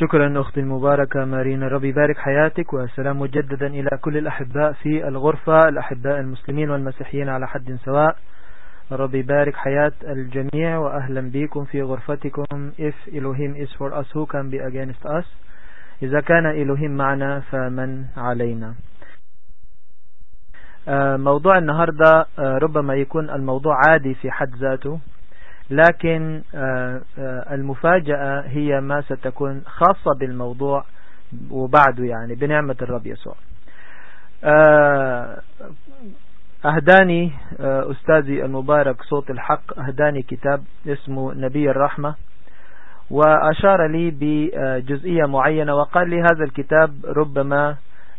شكرا أختي المباركة مارينا ربي بارك حياتك والسلام مجددا إلى كل الأحباء في الغرفة الأحباء المسلمين والمسيحيين على حد سواء. ربي بارك حياة الجميع وأهلا بكم في غرفتكم. If Elohim is for us who can be against us? إذا كان إلهيم معنا فمن علينا. آه، موضوع النهاردة آه، ربما يكون الموضوع عادي في حد ذاته. لكن آه، المفاجأة هي ما ستكون خاصة بالموضوع وبعده يعني بنعمة الرب يسوع. أهداني أستاذي المبارك صوت الحق أهداني كتاب اسمه نبي الرحمة وأشار لي بجزئية معينة وقال لي هذا الكتاب ربما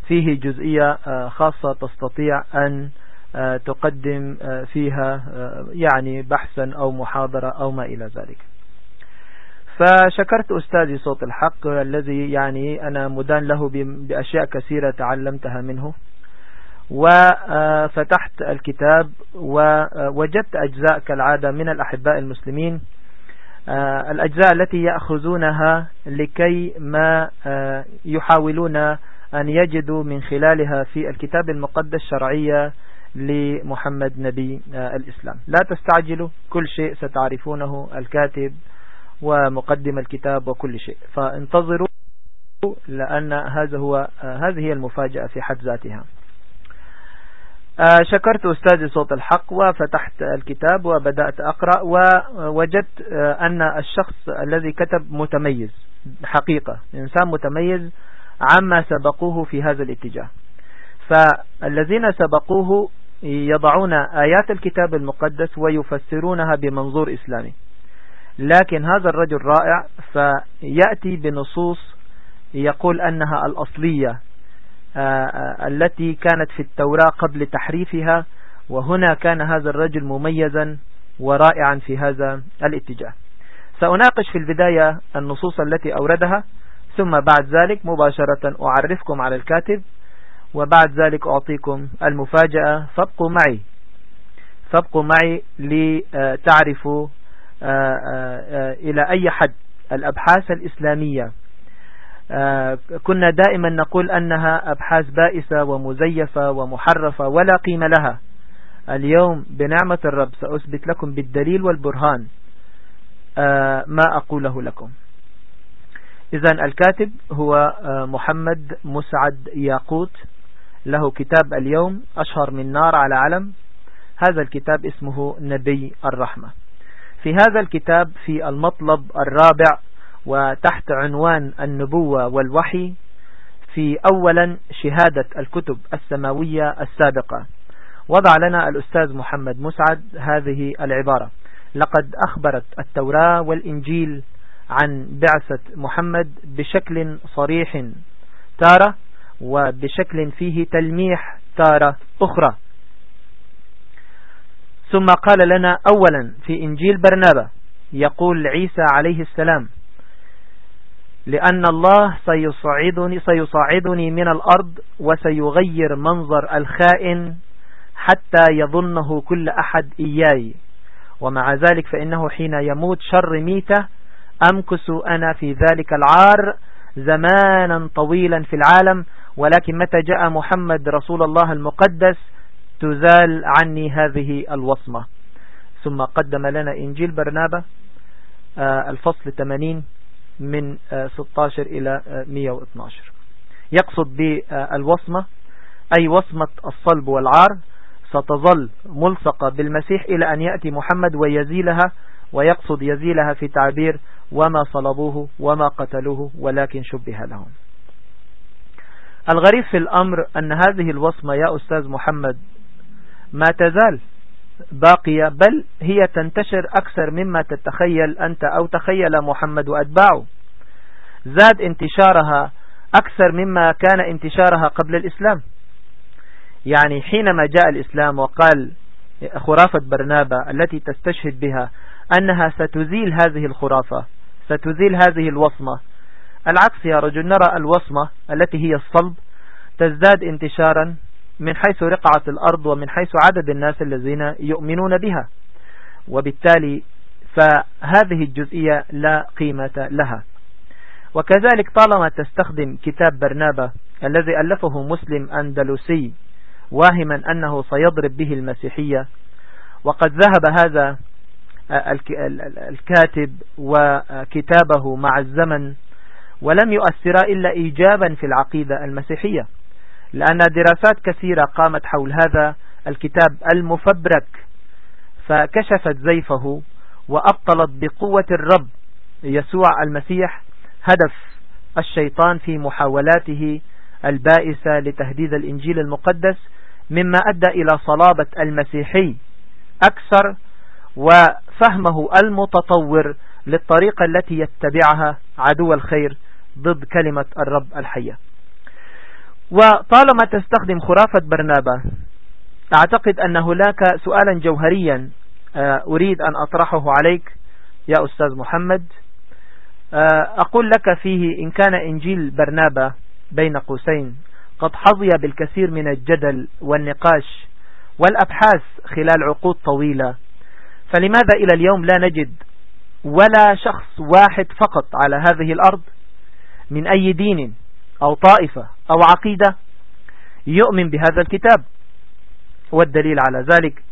فيه جزئية آه، خاصة تستطيع أن آه، تقدم آه، فيها يعني بحثا أو محاضرة أو ما إلى ذلك. فشكرت أستاذي صوت الحق الذي يعني أنا مدان له بأشياء كثيرة تعلمتها منه. وفتحت الكتاب ووجدت أجزاء كالعادة من الأحباء المسلمين. آه، الأجزاء التي يأخذونها لكي ما آه، يحاولون أن يجدوا من خلالها في الكتاب المقدس شرعية لمحمد نبي آه، الإسلام. لا تستعجلوا كل شيء ستعرفونه الكاتب ومقدم الكتاب وكل شيء. فانتظروا لأن هذا هو هذه هي المفاجأة في حد ذاتها. آه، شكرت أستاذي صوت الحق وفتحت الكتاب وبدأت أقرأ ووجدت آه، أن الشخص الذي كتب متميز حقيقة إنسان متميز عما سبقوه في هذا الاتجاه. فالذين سبقوه يضعون آيات الكتاب المقدس ويفسرونها بمنظور إسلامي. لكن هذا الرجل رائع فيأتي بنصوص يقول أنها الأصلية آه، آه، التي كانت في التوراة قبل تحريفها وهنا كان هذا الرجل مميزا ورائعا في هذا الاتجاه. سأناقش في البداية النصوص التي أوردها ثم بعد ذلك مباشرة أعرفكم على الكاتب وبعد ذلك أعطيكم المفاجأة. فابقوا معي. فابقوا معي لتعرفوا آه، إلى أي حد. الأبحاث الإسلامية. آه، كنا دائما نقول أنها أبحاث بائسة ومزيفة ومحرفة ولا قيمة لها. اليوم بنعمة الرب سأثبت لكم بالدليل والبرهان آه، ما أقوله لكم. إذا الكاتب هو آه، محمد مسعد ياقوت. له كتاب اليوم أشهر من نار على علم. هذا الكتاب اسمه نبي الرحمة. في هذا الكتاب في المطلب الرابع وتحت عنوان النبوة والوحي في أولا شهادة الكتب السماوية السابقة. وضع لنا الأستاذ محمد مسعد هذه العبارة. لقد أخبرت التوراة والإنجيل عن بعثة محمد بشكل صريح. تارة وبشكل فيه تلميح تارة أخرى. ثم قال لنا أولا في إنجيل برنابة يقول عيسى عليه السلام لأن الله سيصعدني, سيصعدني من الأرض وسيغير منظر الخائن حتى يظنه كل أحد إياي. ومع ذلك فإنه حين يموت شر ميتة أمكس أنا في ذلك العار زمانا طويلا في العالم ولكن متى جاء محمد رسول الله المقدس تزال عني هذه الوصمة. ثم قدم لنا إنجيل برنابة آه، الفصل 80 من 16 إلى 112 يقصد بالوصمة أي وصمة الصلب والعار ستظل ملصقة بالمسيح إلى أن يأتي محمد ويزيلها ويقصد يزيلها في تعبير وما صلبوه وما قتلوه ولكن شبه لهم. الغريب في الأمر أن هذه الوصمة يا أستاذ محمد ما تزال باقية بل هي تنتشر أكثر مما تتخيل أنت أو تخيل محمد وأتباعه زاد انتشارها أكثر مما كان انتشارها قبل الإسلام. يعني حينما جاء الإسلام وقال خرافة برنابا التي تستشهد بها أنها ستزيل هذه الخرافة ستزيل هذه الوصمة. العكس يا رجل نرى الوصمة التي هي الصلب تزداد انتشارا من حيث رقعة الأرض ومن حيث عدد الناس الذين يؤمنون بها. وبالتالي فهذه الجزئية لا قيمة لها. وكذلك طالما تستخدم كتاب برنابة الذي ألفه مسلم أندلسي واهما أنه سيضرب به المسيحية وقد ذهب هذا الكاتب وكتابه مع الزمن ولم يؤثر إلا إيجابا في العقيدة المسيحية لأن دراسات كثيرة قامت حول هذا الكتاب المفبرك فكشفت زيفه وأبطلت بقوة الرب يسوع المسيح هدف الشيطان في محاولاته البائسة لتهديد الإنجيل المقدس مما أدى إلى صلابة المسيحي أكثر وفهمه المتطور للطريقة التي يتبعها عدو الخير ضد كلمة الرب الحية. وطالما تستخدم خرافة برنابا أعتقد أن هناك سؤالا جوهريا آه، أريد أن أطرحه عليك يا أستاذ محمد. آه، أقول لك فيه إن كان إنجيل برنابا بين قوسين قد حظي بالكثير من الجدل والنقاش والأبحاث خلال عقود طويلة. فلماذا إلى اليوم لا نجد ولا شخص واحد فقط على هذه الأرض من أي دين أو طائفة أو عقيدة يؤمن بهذا الكتاب؟ والدليل على ذلك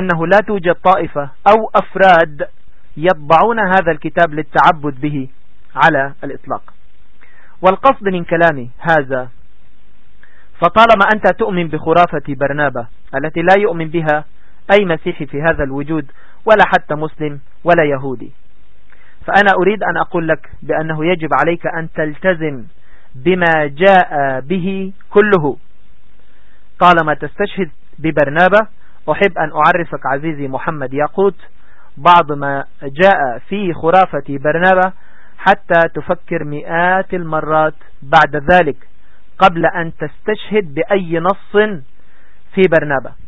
أنه لا توجد طائفة أو أفراد يطبعون هذا الكتاب للتعبد به على الإطلاق. والقصد من كلامي هذا فطالما أنت تؤمن بخرافة برنابة التي لا يؤمن بها أي مسيحي في هذا الوجود ولا حتى مسلم ولا يهودي. فأنا أريد أن أقول لك بأنه يجب عليك أن تلتزم بما جاء به كله. طالما تستشهد ببرنابة أحب أن أعرفك عزيزي محمد ياقوت بعض ما جاء في خرافة برنابة حتى تفكر مئات المرات بعد ذلك قبل أن تستشهد بأي نص في برنابة.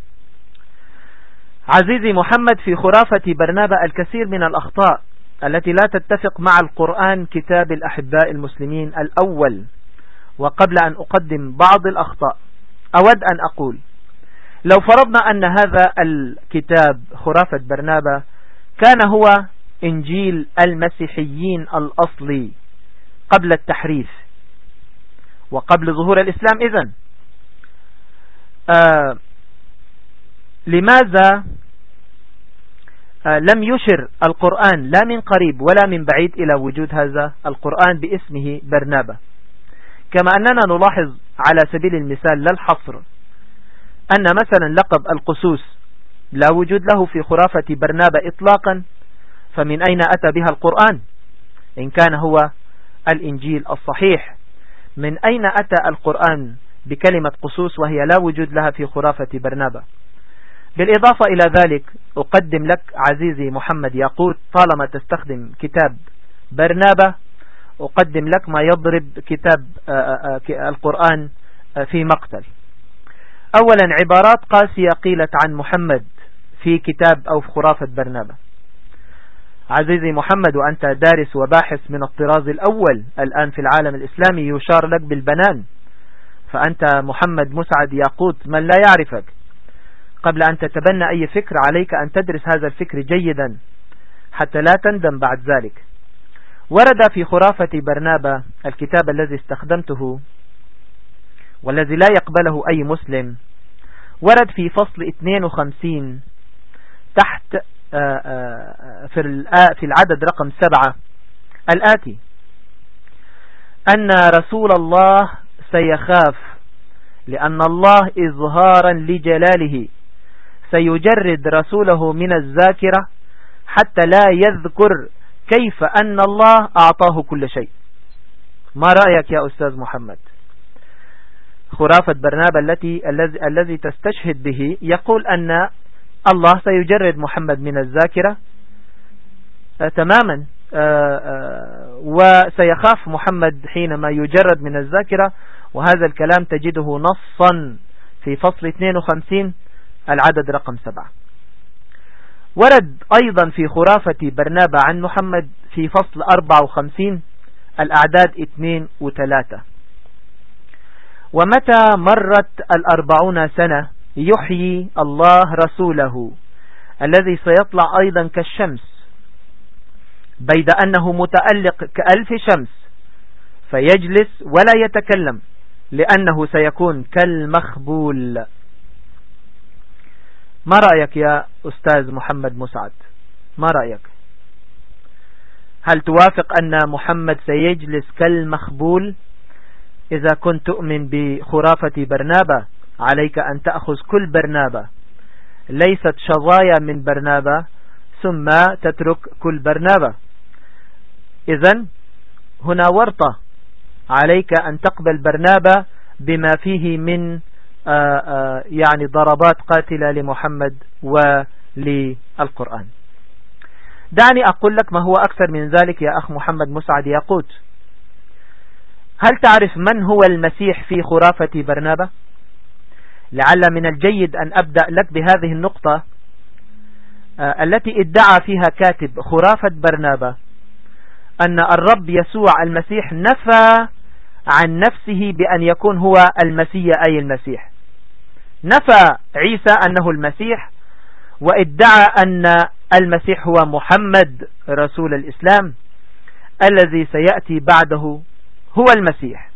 عزيزي محمد في خرافة برنابة الكثير من الأخطاء التي لا تتفق مع القرآن كتاب الأحباء المسلمين الأول. وقبل أن أقدم بعض الأخطاء أود أن أقول لو فرضنا أن هذا الكتاب خرافة برنابة كان هو إنجيل المسيحيين الأصلي قبل التحريف وقبل ظهور الإسلام. إذن آه لماذا لم يشر القرآن لا من قريب ولا من بعيد إلى وجود هذا القرآن باسمه برنابة. كما أننا نلاحظ على سبيل المثال لا الحصر أن مثلا لقب القسوس لا وجود له في خرافة برنابة إطلاقا فمن أين أتى بها القرآن؟ إن كان هو الإنجيل الصحيح. من أين أتى القرآن بكلمة قصوص وهي لا وجود لها في خرافة برنابة؟ بالإضافة إلى ذلك أقدم لك عزيزي محمد ياقوت طالما تستخدم كتاب برنابة أقدم لك ما يضرب كتاب آه، آه، آه، القرآن في مقتل. أولا عبارات قاسية قيلت عن محمد في كتاب أو في خرافة برنابة. عزيزي محمد وأنت دارس وباحث من الطراز الأول الآن في العالم الإسلامي يشار لك بالبنان. فأنت محمد مسعد ياقوت من لا يعرفك. قبل أن تتبنى أي فكر عليك أن تدرس هذا الفكر جيدا حتى لا تندم بعد ذلك. ورد في خرافة برنابة الكتاب الذي استخدمته والذي لا يقبله أي مسلم ورد في فصل 52 تحت آه، آه، في العدد رقم سبعة الآتي أن رسول الله سيخاف لأن الله إظهارا لجلاله. سيجرد رسوله من الذاكرة حتى لا يذكر كيف أن الله أعطاه كل شيء. ما رأيك يا أستاذ محمد؟ خرافة برنابة التي الذي الذي تستشهد به يقول أن الله سيجرد محمد من الذاكرة آه تماما آه آه وسيخاف محمد حينما يجرد من الذاكرة وهذا الكلام تجده نصا في فصل 52 العدد رقم 7 ورد أيضا في خرافة برنابة عن محمد في فصل 54 الأعداد 2 و 3 ومتى مرت الأربعون سنة يحيي الله رسوله الذي سيطلع أيضا كالشمس بيد أنه متألق كألف شمس فيجلس ولا يتكلم لأنه سيكون كالمخبول. ما رأيك يا أستاذ محمد مسعد؟ ما رأيك؟ هل توافق أن محمد سيجلس كالمخبول؟ إذا كنت تؤمن بخرافة برنابة عليك أن تأخذ كل برنابة. ليست شظايا من برنابة ثم تترك كل برنابة. إذن هنا ورطة. عليك أن تقبل برنابة بما فيه من يعني ضربات قاتلة لمحمد وللقرآن. دعني أقول لك ما هو أكثر من ذلك يا أخ محمد مسعد ياقوت. هل تعرف من هو المسيح في خرافة برنابة؟ لعل من الجيد أن أبدأ لك بهذه النقطة آه، التي ادعى فيها كاتب خرافة برنابة أن الرب يسوع المسيح نفى عن نفسه بأن يكون هو المسيح أي المسيح. نفى عيسى أنه المسيح وادعى أن المسيح هو محمد رسول الإسلام الذي سيأتي بعده هو المسيح.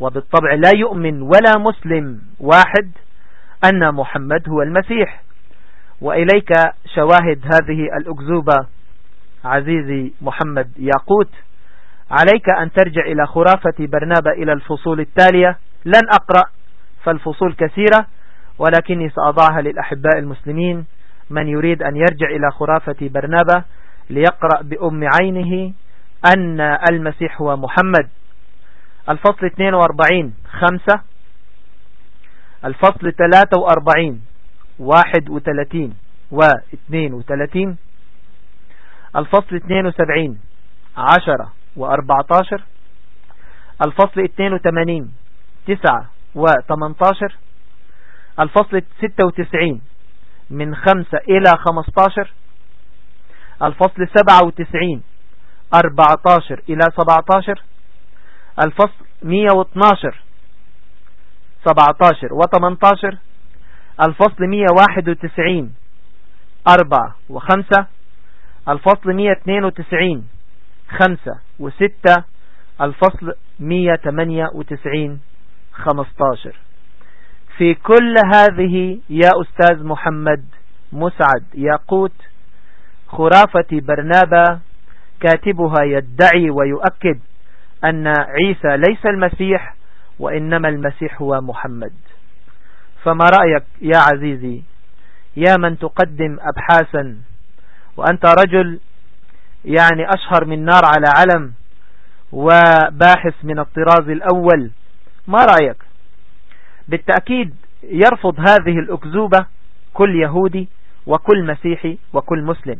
وبالطبع لا يؤمن ولا مسلم واحد أن محمد هو المسيح. وإليك شواهد هذه الأكذوبة عزيزي محمد ياقوت. عليك أن ترجع إلى خرافة برنابة إلى الفصول التالية. لن أقرأ فالفصول كثيرة ولكني سأضعها للأحباء المسلمين. من يريد أن يرجع إلى خرافة برنابة ليقرأ بأم عينه أن المسيح هو محمد. الفصل 42 خمسة. الفصل 43 31 و 32 الفصل 72 10 و 14 الفصل 82 9 و 18 الفصل 96 من 5 إلى 15 الفصل 97 14 إلى 17 الفصل 112 17 و 18 الفصل 191 4 و 5 الفصل 192 5 و 6 الفصل 198 15 في كل هذه يا أستاذ محمد مسعد ياقوت خرافة برنابا كاتبها يدعي ويؤكد أن عيسى ليس المسيح وإنما المسيح هو محمد. فما رأيك يا عزيزي؟ يا من تقدم أبحاثا وأنت رجل يعني أشهر من نار على علم وباحث من الطراز الأول. ما رأيك؟ بالتأكيد يرفض هذه الأكذوبة كل يهودي وكل مسيحي وكل مسلم.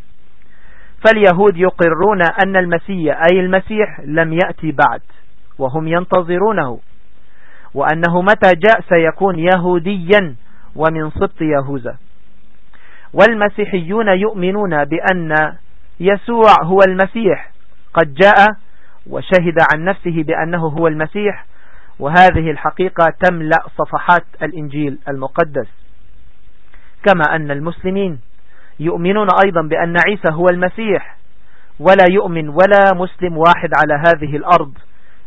فاليهود يقرون أن المسيح أي المسيح لم يأتي بعد وهم ينتظرونه وأنه متى جاء سيكون يهوديا ومن سبط يهوذا. والمسيحيون يؤمنون بأن يسوع هو المسيح. قد جاء وشهد عن نفسه بأنه هو المسيح وهذه الحقيقة تملأ صفحات الإنجيل المقدس. كما أن المسلمين يؤمنون أيضا بأن عيسى هو المسيح ولا يؤمن ولا مسلم واحد على هذه الأرض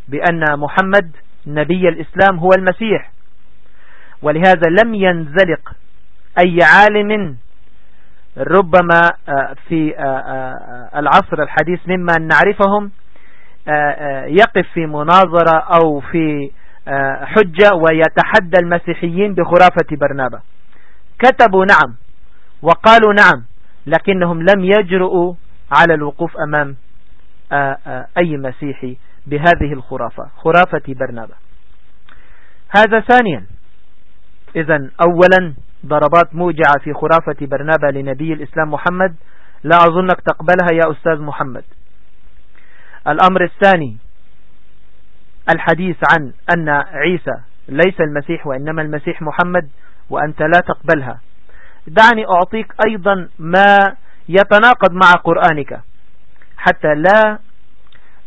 بأن محمد نبي الإسلام هو المسيح. ولهذا لم ينزلق أي عالم ربما آه، في آه، آه، العصر الحديث ممن نعرفهم يقف في مناظرة أو في حجة ويتحدى المسيحيين بخرافة برنابة كتبوا نعم وقالوا نعم لكنهم لم يجرؤوا على الوقوف أمام أي مسيحي بهذه الخرافة خرافة برنابة هذا ثانيا. إذا أولا ضربات موجعة في خرافة برنابة لنبي الإسلام محمد لا أظنك تقبلها يا أستاذ محمد. الأمر الثاني الحديث عن أن عيسى ليس المسيح وإنما المسيح محمد وأنت لا تقبلها. دعني أعطيك أيضا ما يتناقض مع قرآنك. حتى لا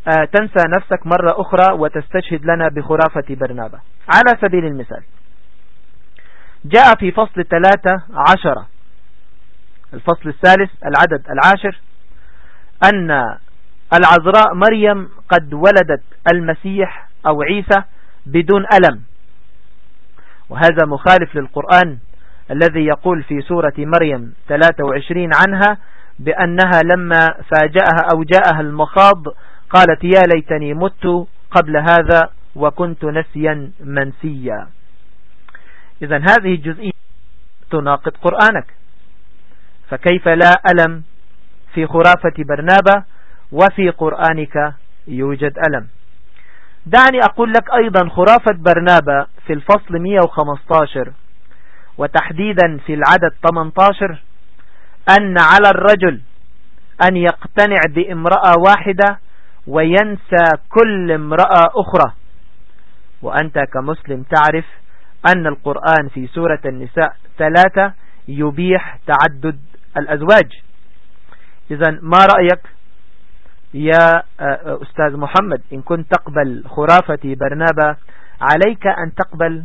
آه، تنسى نفسك مرة أخرى وتستشهد لنا بخرافة برنابة. على سبيل المثال جاء في فصل ثلاثة عشرة. الفصل الثالث العدد العاشر. أن العذراء مريم قد ولدت المسيح أو عيسى بدون ألم. وهذا مخالف للقرآن الذي يقول في سورة مريم 23 عنها بأنها لما فاجأها أو جاءها المخاض قالت يا ليتني مت قبل هذا وكنت نسيا منسيا. إذا هذه الجزئية تناقض قرآنك. فكيف لا ألم في خرافة برنابة وفي قرآنك يوجد ألم؟ دعني أقول لك أيضا خرافة برنابة في الفصل 115 وتحديدا في العدد 18 أن على الرجل أن يقتنع بامرأة واحدة وينسى كل امرأة أخرى. وأنت كمسلم تعرف أن القرآن في سورة النساء ثلاثة يبيح تعدد الأزواج. إذا ما رأيك؟ يا أستاذ محمد إن كنت تقبل خرافة برنابة عليك أن تقبل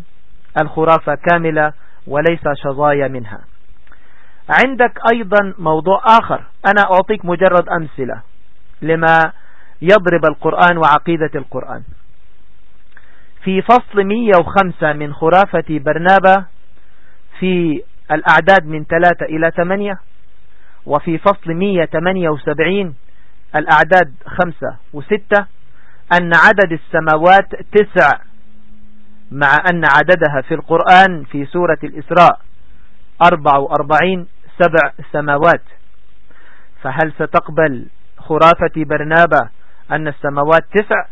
الخرافة كاملة وليس شظايا منها. عندك أيضا موضوع آخر. أنا أعطيك مجرد أمثلة لما يضرب القرآن وعقيدة القرآن. في فصل 105 من خرافة برنابة في الأعداد من 3 إلى 8 وفي فصل 178 الأعداد 5 و6 أن عدد السماوات تسع مع أن عددها في القرآن في سورة الإسراء 44 سبع سماوات. فهل ستقبل خرافة برنابة أن السماوات تسع؟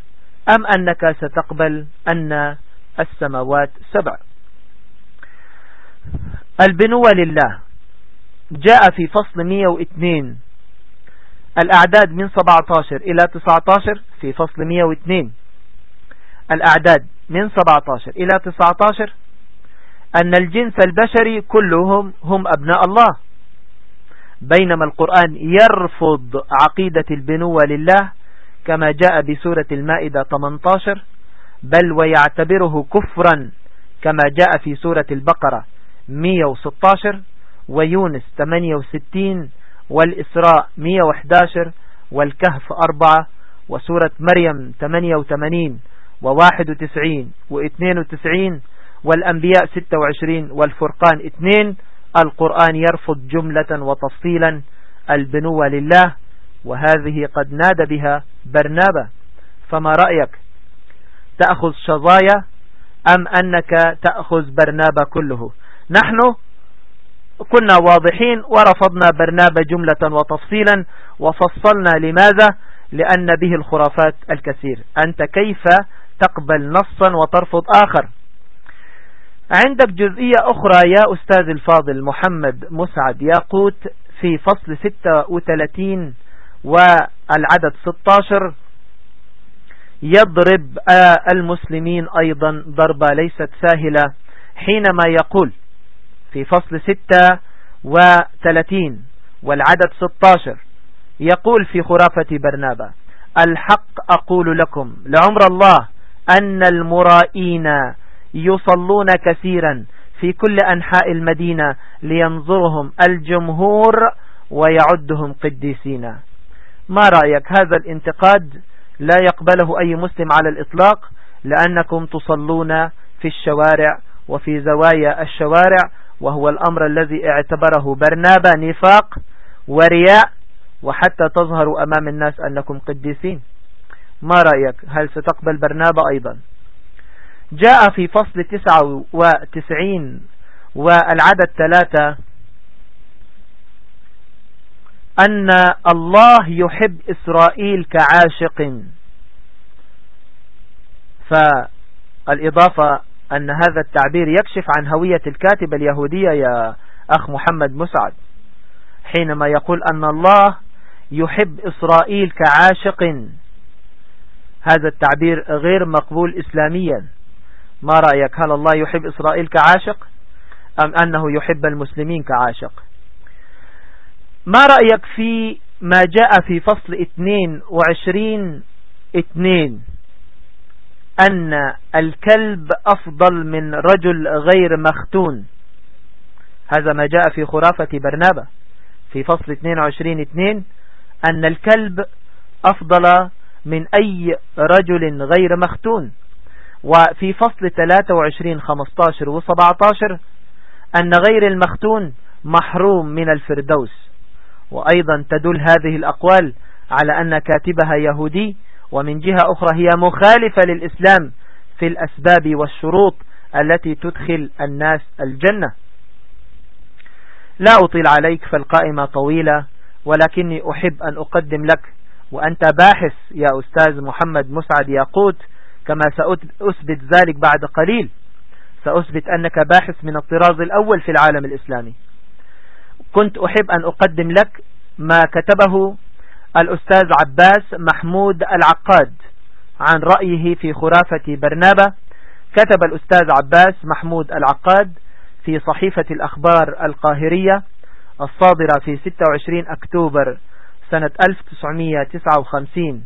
أم أنك ستقبل أن السماوات سبع؟ البنوة لله جاء في فصل 102 الأعداد من 17 إلى 19 في فصل 102 الأعداد من 17 إلى 19 أن الجنس البشري كلهم هم أبناء الله. بينما القرآن يرفض عقيدة البنوة لله كما جاء بسورة المائدة 18 بل ويعتبره كفرا كما جاء في سورة البقرة 116 ويونس 68 والإسراء 111 والكهف 4 وسورة مريم 88 و91 و92 والأنبياء 26 والفرقان 2 القرآن يرفض جملة وتفصيلا البنوة لله وهذه قد نادى بها برنابة. فما رأيك؟ تأخذ شظايا أم أنك تأخذ برنابة كله؟ نحن كنا واضحين ورفضنا برنابة جملة وتفصيلا وفصلنا لماذا؟ لأن به الخرافات الكثير. أنت كيف تقبل نصا وترفض آخر؟ عندك جزئية أخرى يا أستاذ الفاضل محمد مسعد ياقوت في فصل 36 والعدد 16 يضرب المسلمين أيضا ضربة ليست ساهلة حينما يقول في فصل 36 والعدد 16 يقول في خرافة برنابا الحق أقول لكم لعمر الله أن المرائين يصلون كثيرا في كل أنحاء المدينة لينظرهم الجمهور ويعدهم قديسين. ما رأيك؟ هذا الانتقاد لا يقبله أي مسلم على الإطلاق لأنكم تصلون في الشوارع وفي زوايا الشوارع وهو الأمر الذي اعتبره برنابا نفاق ورياء وحتى تظهروا أمام الناس أنكم قديسين. ما رأيك؟ هل ستقبل برنابا أيضا؟ جاء في فصل 99 والعدد ثلاثة أن الله يحب إسرائيل كعاشق. فالإضافة أن هذا التعبير يكشف عن هوية الكاتب اليهودية يا أخ محمد مسعد حينما يقول أن الله يحب إسرائيل كعاشق. هذا التعبير غير مقبول إسلاميا. ما رأيك؟ هل الله يحب إسرائيل كعاشق أم أنه يحب المسلمين كعاشق؟ ما رأيك في ما جاء في فصل 22 2 أن الكلب أفضل من رجل غير مختون. هذا ما جاء في خرافة برنابة. في فصل 22 2 أن الكلب أفضل من أي رجل غير مختون. وفي فصل 23 15 و 17 أن غير المختون محروم من الفردوس. وأيضا تدل هذه الأقوال على أن كاتبها يهودي ومن جهة أخرى هي مخالفة للإسلام في الأسباب والشروط التي تدخل الناس الجنة. لا أطيل عليك فالقائمة طويلة ولكني أحب أن أقدم لك وأنت باحث يا أستاذ محمد مسعد ياقوت كما سأثبت ذلك بعد قليل. سأثبت أنك باحث من الطراز الأول في العالم الإسلامي. كنت أحب أن أقدم لك ما كتبه الأستاذ عباس محمود العقاد عن رأيه في خرافة برنابة. كتب الأستاذ عباس محمود العقاد في صحيفة الأخبار القاهرية الصادرة في 26 أكتوبر سنة 1959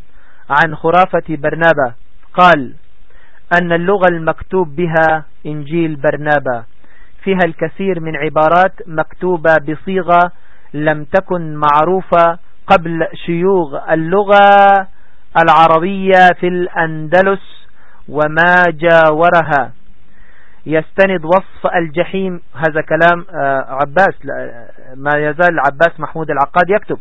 عن خرافة برنابة. قال أن اللغة المكتوب بها إنجيل برنابة. فيها الكثير من عبارات مكتوبة بصيغة لم تكن معروفة قبل شيوغ اللغة العربية في الأندلس وما جاورها. يستند وصف الجحيم هذا كلام آه، عباس ما يزال عباس محمود العقاد يكتب.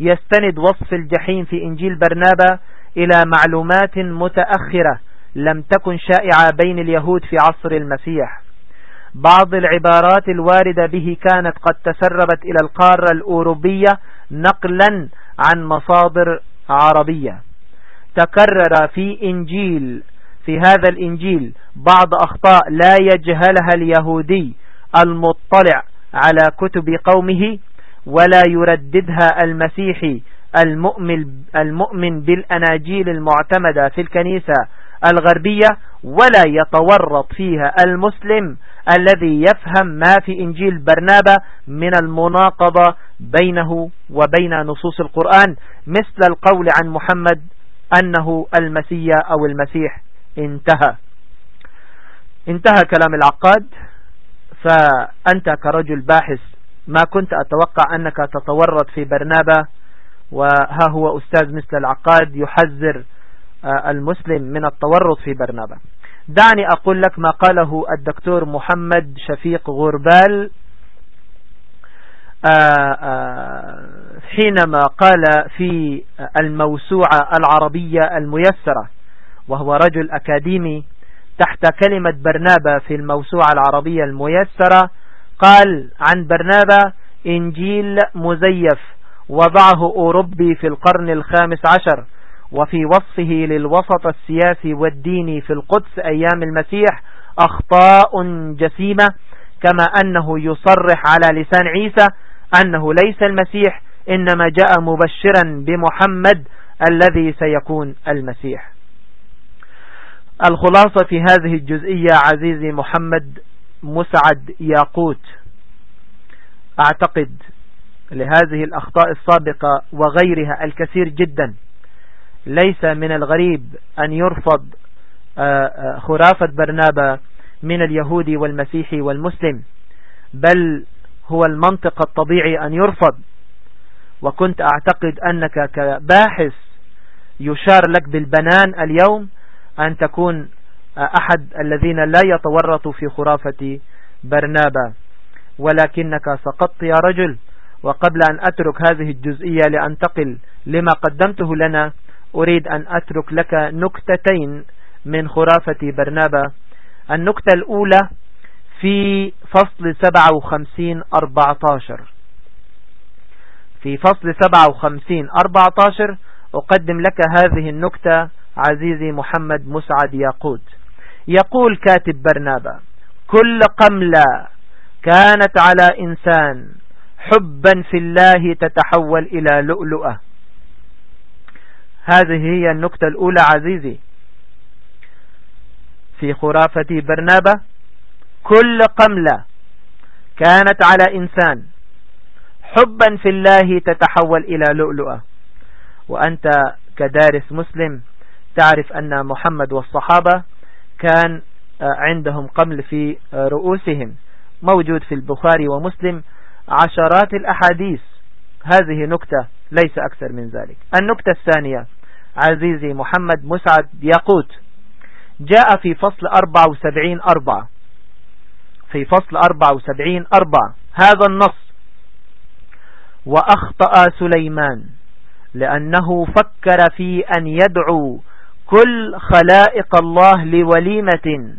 يستند وصف الجحيم في إنجيل برنابا إلى معلومات متأخرة لم تكن شائعة بين اليهود في عصر المسيح. بعض العبارات الواردة به كانت قد تسربت إلى القارة الأوروبية نقلا عن مصادر عربية. تكرر في إنجيل في هذا الإنجيل بعض أخطاء لا يجهلها اليهودي المطلع على كتب قومه ولا يرددها المسيحي المؤمن, المؤمن بالأناجيل المعتمدة في الكنيسة الغربية ولا يتورط فيها المسلم الذي يفهم ما في إنجيل برنابا من المناقضة بينه وبين نصوص القرآن مثل القول عن محمد أنه المسيح أو المسيح انتهى. انتهى كلام العقاد فأنت كرجل باحث ما كنت أتوقع أنك تتورط في برنابة وها هو أستاذ مثل العقاد يحذر المسلم من التورط في برنابة. دعني أقول لك ما قاله الدكتور محمد شفيق غربال آه، آه، حينما قال في الموسوعة العربية الميسرة وهو رجل أكاديمي تحت كلمة برنابة في الموسوعة العربية الميسرة قال عن برنابة إنجيل مزيف وضعه أوروبي في القرن الخامس عشر. وفي وصفه للوسط السياسي والديني في القدس أيام المسيح أخطاء جسيمة كما أنه يصرح على لسان عيسى أنه ليس المسيح إنما جاء مبشرا بمحمد الذي سيكون المسيح. الخلاصة في هذه الجزئية عزيزي محمد مسعد ياقوت. أعتقد لهذه الأخطاء السابقة وغيرها الكثير جدا ليس من الغريب أن يرفض آه، آه، خرافة برنابا من اليهودي والمسيحي والمسلم بل هو المنطق الطبيعي أن يرفض. وكنت أعتقد أنك كباحث يشار لك بالبنان اليوم أن تكون أحد الذين لا يتورطوا في خرافة برنابا. ولكنك سقطت يا رجل وقبل أن أترك هذه الجزئية لأنتقل لما قدمته لنا أريد أن أترك لك نكتتين من خرافة برنابا. النكتة الأولى في فصل 57 14 في فصل 57 14 أقدم لك هذه النكتة عزيزي محمد مسعد ياقوت. يقول كاتب برنابا كل قملة كانت على إنسان حبا في الله تتحول إلى لؤلؤة. هذه هي النكتة الأولى عزيزي. في خرافة برنابة كل قملة كانت على إنسان. حبا في الله تتحول إلى لؤلؤة. وأنت كدارس مسلم تعرف أن محمد والصحابة كان آه، عندهم قمل في آه، رؤوسهم. موجود في البخاري ومسلم. عشرات الأحاديث. هذه نكتة ليس أكثر من ذلك. النكتة الثانية عزيزي محمد مسعد ياقوت. جاء في فصل 74 أربعة. في فصل 74 أربعة. هذا النص. وأخطأ سليمان لأنه فكر في أن يدعو كل خلائق الله لوليمة.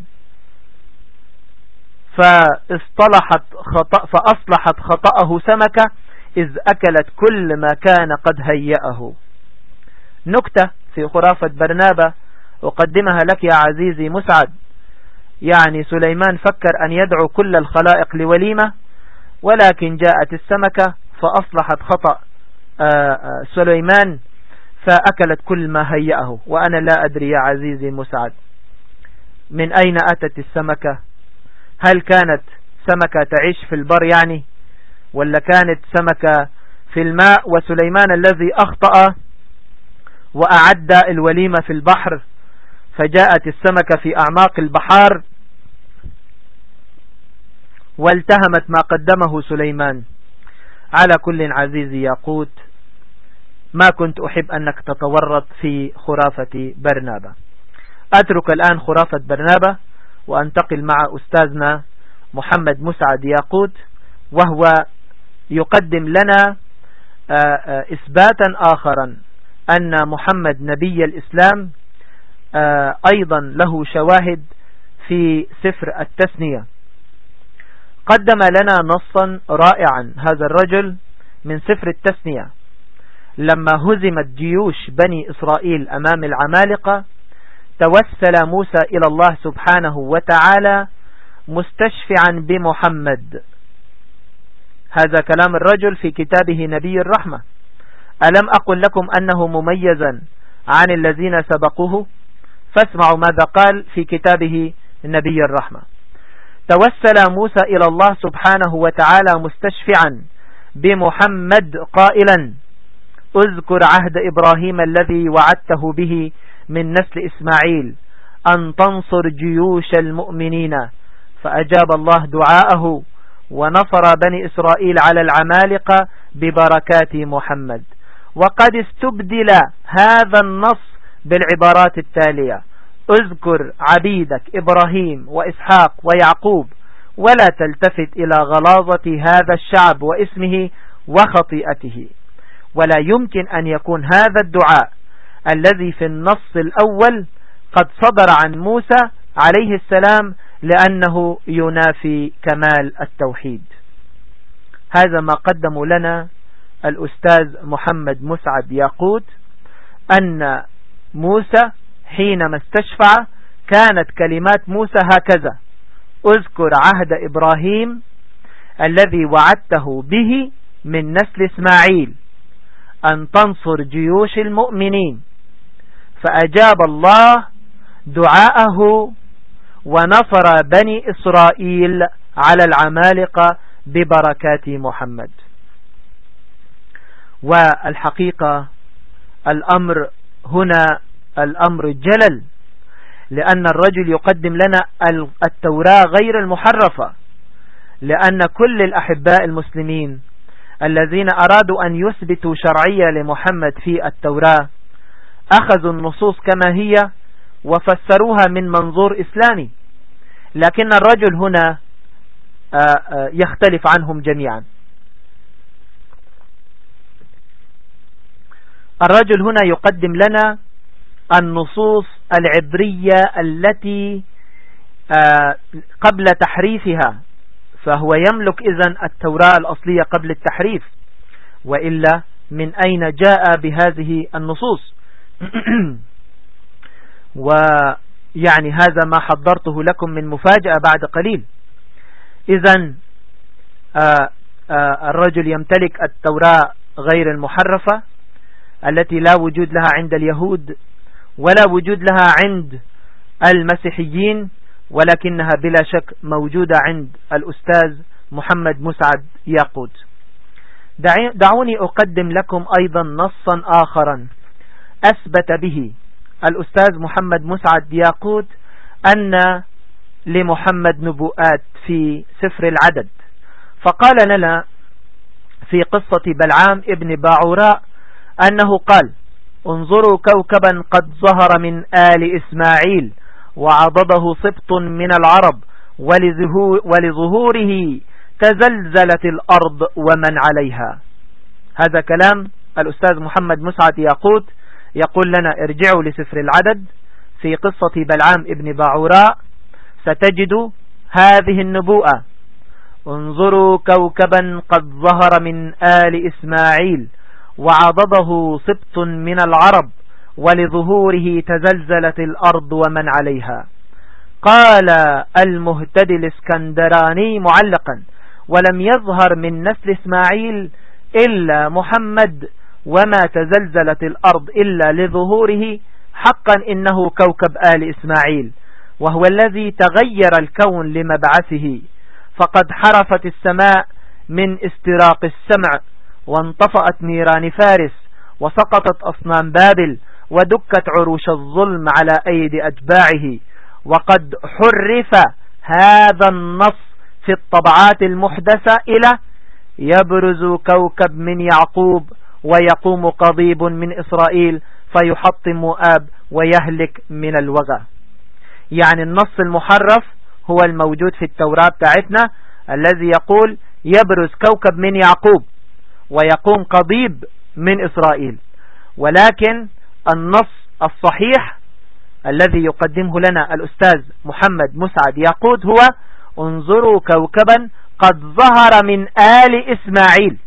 فاصطلحت خطأ فأصلحت خطأه سمكة إذ أكلت كل ما كان قد هيأه. نكتة في خرافة برنابة أقدمها لك يا عزيزي مسعد. يعني سليمان فكر أن يدعو كل الخلائق لوليمة ولكن جاءت السمكة فأصلحت خطأ آه، آه، سليمان فأكلت كل ما هيأه. وأنا لا أدري يا عزيزي مسعد من أين أتت السمكة؟ هل كانت سمكة تعيش في البر يعني ولا كانت سمكة في الماء؟ وسليمان الذي أخطأ وأعد الوليمة في البحر فجاءت السمكة في أعماق البحار والتهمت ما قدمه سليمان. على كل عزيز ياقوت ما كنت أحب أنك تتورط في خرافة برنابة. أترك الآن خرافة برنابة وأنتقل مع أستاذنا محمد مسعد ياقوت وهو يقدم لنا آه، آه، إثباتا آخرا. أن محمد نبي الإسلام آه، أيضا له شواهد في سفر التثنية. قدم لنا نصا رائعا هذا الرجل من سفر التثنية. لما هزمت جيوش بني إسرائيل أمام العمالقة توسل موسى إلى الله سبحانه وتعالى مستشفعا بمحمد. هذا كلام الرجل في كتابه نبي الرحمة. ألم أقل لكم أنه مميزا عن الذين سبقوه؟ فاسمعوا ماذا قال في كتابه نبي الرحمة. توسل موسى إلى الله سبحانه وتعالى مستشفعا بمحمد قائلا أذكر عهد إبراهيم الذي وعدته به من نسل إسماعيل أن تنصر جيوش المؤمنين. فأجاب الله دعاءه ونصر بني إسرائيل على العمالقة ببركات محمد. وقد استبدل هذا النص بالعبارات التالية. اذكر عبيدك إبراهيم وإسحاق ويعقوب ولا تلتفت إلى غلاظة هذا الشعب واسمه وخطيئته. ولا يمكن أن يكون هذا الدعاء الذي في النص الأول قد صدر عن موسى عليه السلام لأنه ينافي كمال التوحيد. هذا ما قدموا لنا الأستاذ محمد مسعد ياقوت أن موسى حينما استشفع كانت كلمات موسى هكذا اذكر عهد إبراهيم الذي وعدته به من نسل إسماعيل أن تنصر جيوش المؤمنين فأجاب الله دعاءه ونصر بني إسرائيل على العمالقة ببركات محمد. والحقيقة الأمر هنا الأمر جلل لأن الرجل يقدم لنا التوراة غير المحرفة لأن كل الأحباء المسلمين الذين أرادوا أن يثبتوا شرعية لمحمد في التوراة أخذوا النصوص كما هي وفسروها من منظور إسلامي. لكن الرجل هنا آه، آه، يختلف عنهم جميعا. الرجل هنا يقدم لنا النصوص العبرية التي آه، قبل تحريفها فهو يملك إذن التوراة الأصلية قبل التحريف وإلا من أين جاء بهذه النصوص؟ ويعني هذا ما حضرته لكم من مفاجأة بعد قليل. إذا آه، آه، الرجل يمتلك التوراة غير المحرفة التي لا وجود لها عند اليهود ولا وجود لها عند المسيحيين ولكنها بلا شك موجودة عند الأستاذ محمد مسعد ياقوت. دعوني أقدم لكم أيضا نصا آخرا. أثبت به الأستاذ محمد مسعد ياقوت أن لمحمد نبوءات في سفر العدد. فقال لنا في قصة بلعام ابن باعوراء أنه قال انظروا كوكبا قد ظهر من آل إسماعيل وعضده سبط من العرب ولظهوره تزلزلت الأرض ومن عليها. هذا كلام الأستاذ محمد مسعد ياقوت يقول لنا ارجعوا لسفر العدد في قصة بلعام ابن باعوراء ستجد هذه النبوءة انظروا كوكبا قد ظهر من آل إسماعيل وعضده سبط من العرب ولظهوره تزلزلت الأرض ومن عليها. قال المهتدي الإسكندراني معلقا ولم يظهر من نسل إسماعيل إلا محمد وما تزلزلت الأرض إلا لظهوره حقا إنه كوكب آل إسماعيل وهو الذي تغير الكون لمبعثه. فقد حرفت السماء من استراق السمع وانطفأت نيران فارس وسقطت أصنام بابل ودكت عروش الظلم على أيدي أتباعه. وقد حرف هذا النص في الطبعات المحدثة إلى يبرز كوكب من يعقوب ويقوم قضيب من إسرائيل فيحطم آب ويهلك من الوغى. يعني النص المحرف هو الموجود في التوراة بتاعتنا الذي يقول يبرز كوكب من يعقوب. ويقوم قضيب من إسرائيل. ولكن النص الصحيح الذي يقدمه لنا الأستاذ محمد مسعد يقود هو انظروا كوكبا قد ظهر من آل إسماعيل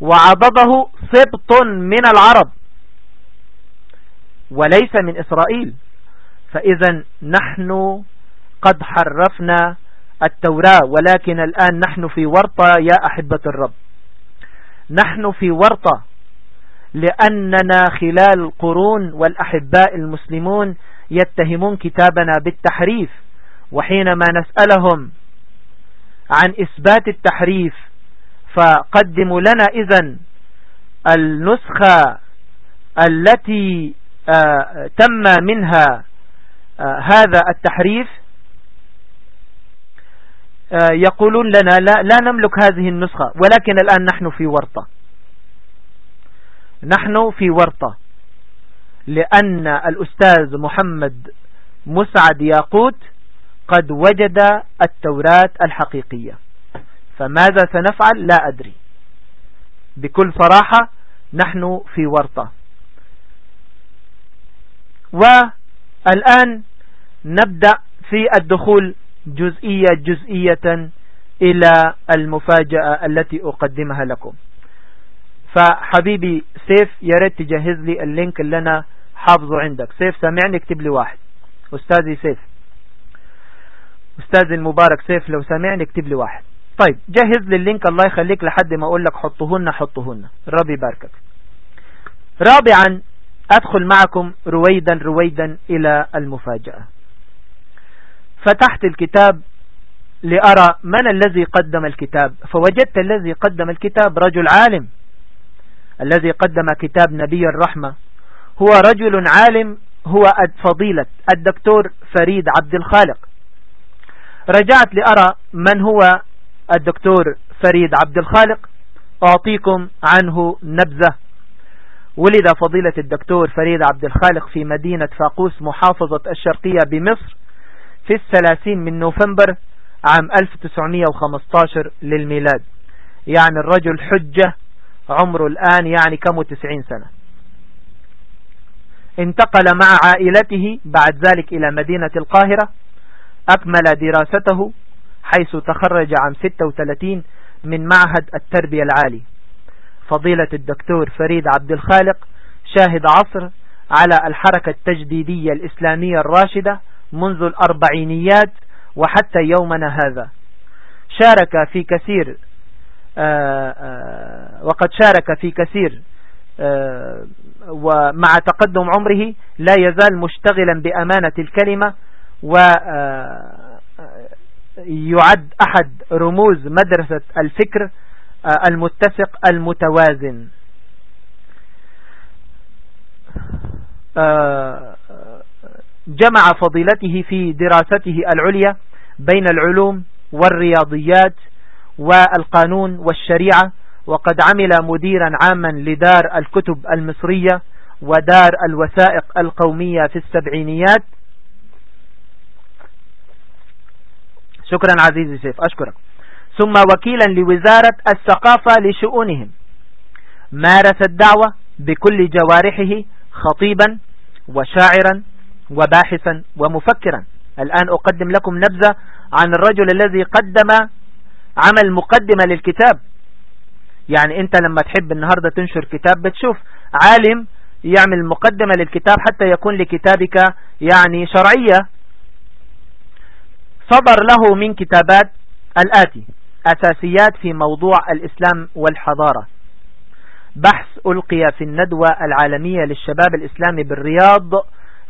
وعضده سبط من العرب وليس من إسرائيل. فإذا نحن قد حرفنا التوراة ولكن الآن نحن في ورطة يا أحبة الرب. نحن في ورطة لأننا خلال القرون والأحباء المسلمون يتهمون كتابنا بالتحريف وحينما نسألهم عن إثبات التحريف فقدموا لنا إذن النسخة التي آه، تم منها آه، هذا التحريف يقولون لنا لا, لا نملك هذه النسخة ولكن الآن نحن في ورطة. نحن في ورطة. لأن الأستاذ محمد مسعد ياقوت قد وجد التوراة الحقيقية. فماذا سنفعل؟ لا أدري. بكل صراحة نحن في ورطة. والآن نبدأ في الدخول جزئية جزئية إلى المفاجأة التي أقدمها لكم. فحبيبي سيف ياريت تجهز لي ال link اللي أنا حافظه عندك. سيف سامعني؟ اكتب لي واحد. أستاذي سيف. أستاذ المبارك سيف لو سامعني اكتب لي واحد. طيب جهز لي ال link. الله يخليك لحد ما أقول لك حطهن حطهن. ربي يباركك. رابعا أدخل معكم رويدا رويدا إلى المفاجأة. فتحت الكتاب لأرى من الذي قدم الكتاب. فوجدت الذي قدم الكتاب رجل عالم. الذي قدم كتاب نبي الرحمة. هو رجل عالم هو فضيلة الدكتور فريد عبد الخالق. رجعت لأرى من هو الدكتور فريد عبد الخالق. أعطيكم عنه نبذة. ولد فضيلة الدكتور فريد عبد الخالق في مدينة فاقوس محافظة الشرقية بمصر. في الثلاثين من نوفمبر عام 1915 للميلاد. يعني الرجل حجة عمره الآن يعني كم تسعين سنة. انتقل مع عائلته بعد ذلك إلى مدينة القاهرة أكمل دراسته حيث تخرج عام 36 من معهد التربية العالي. فضيلة الدكتور فريد عبد الخالق شاهد عصر على الحركة التجديدية الإسلامية الراشدة منذ الأربعينيات وحتى يومنا هذا. شارك في كثير آه، آه، وقد شارك في كثير آه، ومع تقدم عمره لا يزال مشتغلا بأمانة الكلمة ويعد أحد رموز مدرسة الفكر المتسق المتوازن. جمع فضيلته في دراسته العليا بين العلوم والرياضيات والقانون والشريعة وقد عمل مديرا عاما لدار الكتب المصرية ودار الوثائق القومية في السبعينيات. شكرا عزيزي سيف أشكرك. ثم وكيلا لوزارة الثقافة لشؤونهم. مارس الدعوة بكل جوارحه خطيبا وشاعرا وباحثا ومفكرا. الآن أقدم لكم نبذة عن الرجل الذي قدم عمل مقدمة للكتاب. يعني أنت لما تحب النهاردة تنشر كتاب بتشوف عالم يعمل مقدمة للكتاب حتى يكون لكتابك يعني شرعية. صدر له من كتابات الآتي أساسيات في موضوع الإسلام والحضارة. بحث ألقي في الندوة العالمية للشباب الإسلامي بالرياض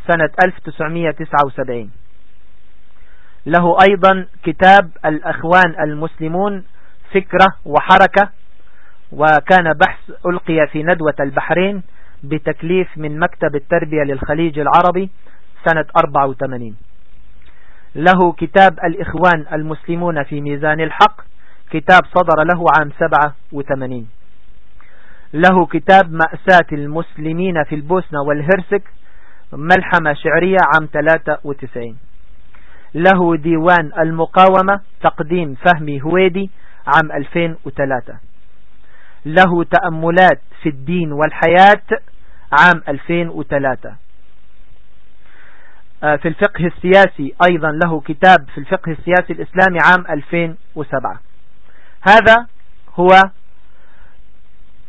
سنة 1979 له أيضا كتاب الأخوان المسلمون فكرة وحركة وكان بحث ألقي في ندوة البحرين بتكليف من مكتب التربية للخليج العربي سنة 84 له كتاب الإخوان المسلمون في ميزان الحق كتاب صدر له عام 87 له كتاب مأساة المسلمين في البوسنة والهرسك ملحمة شعرية عام 93 له ديوان المقاومة تقديم فهمي هويدي عام 2003 له تأملات في الدين والحياة عام 2003 آه، في الفقه السياسي أيضا له كتاب في الفقه السياسي الإسلامي عام 2007 هذا هو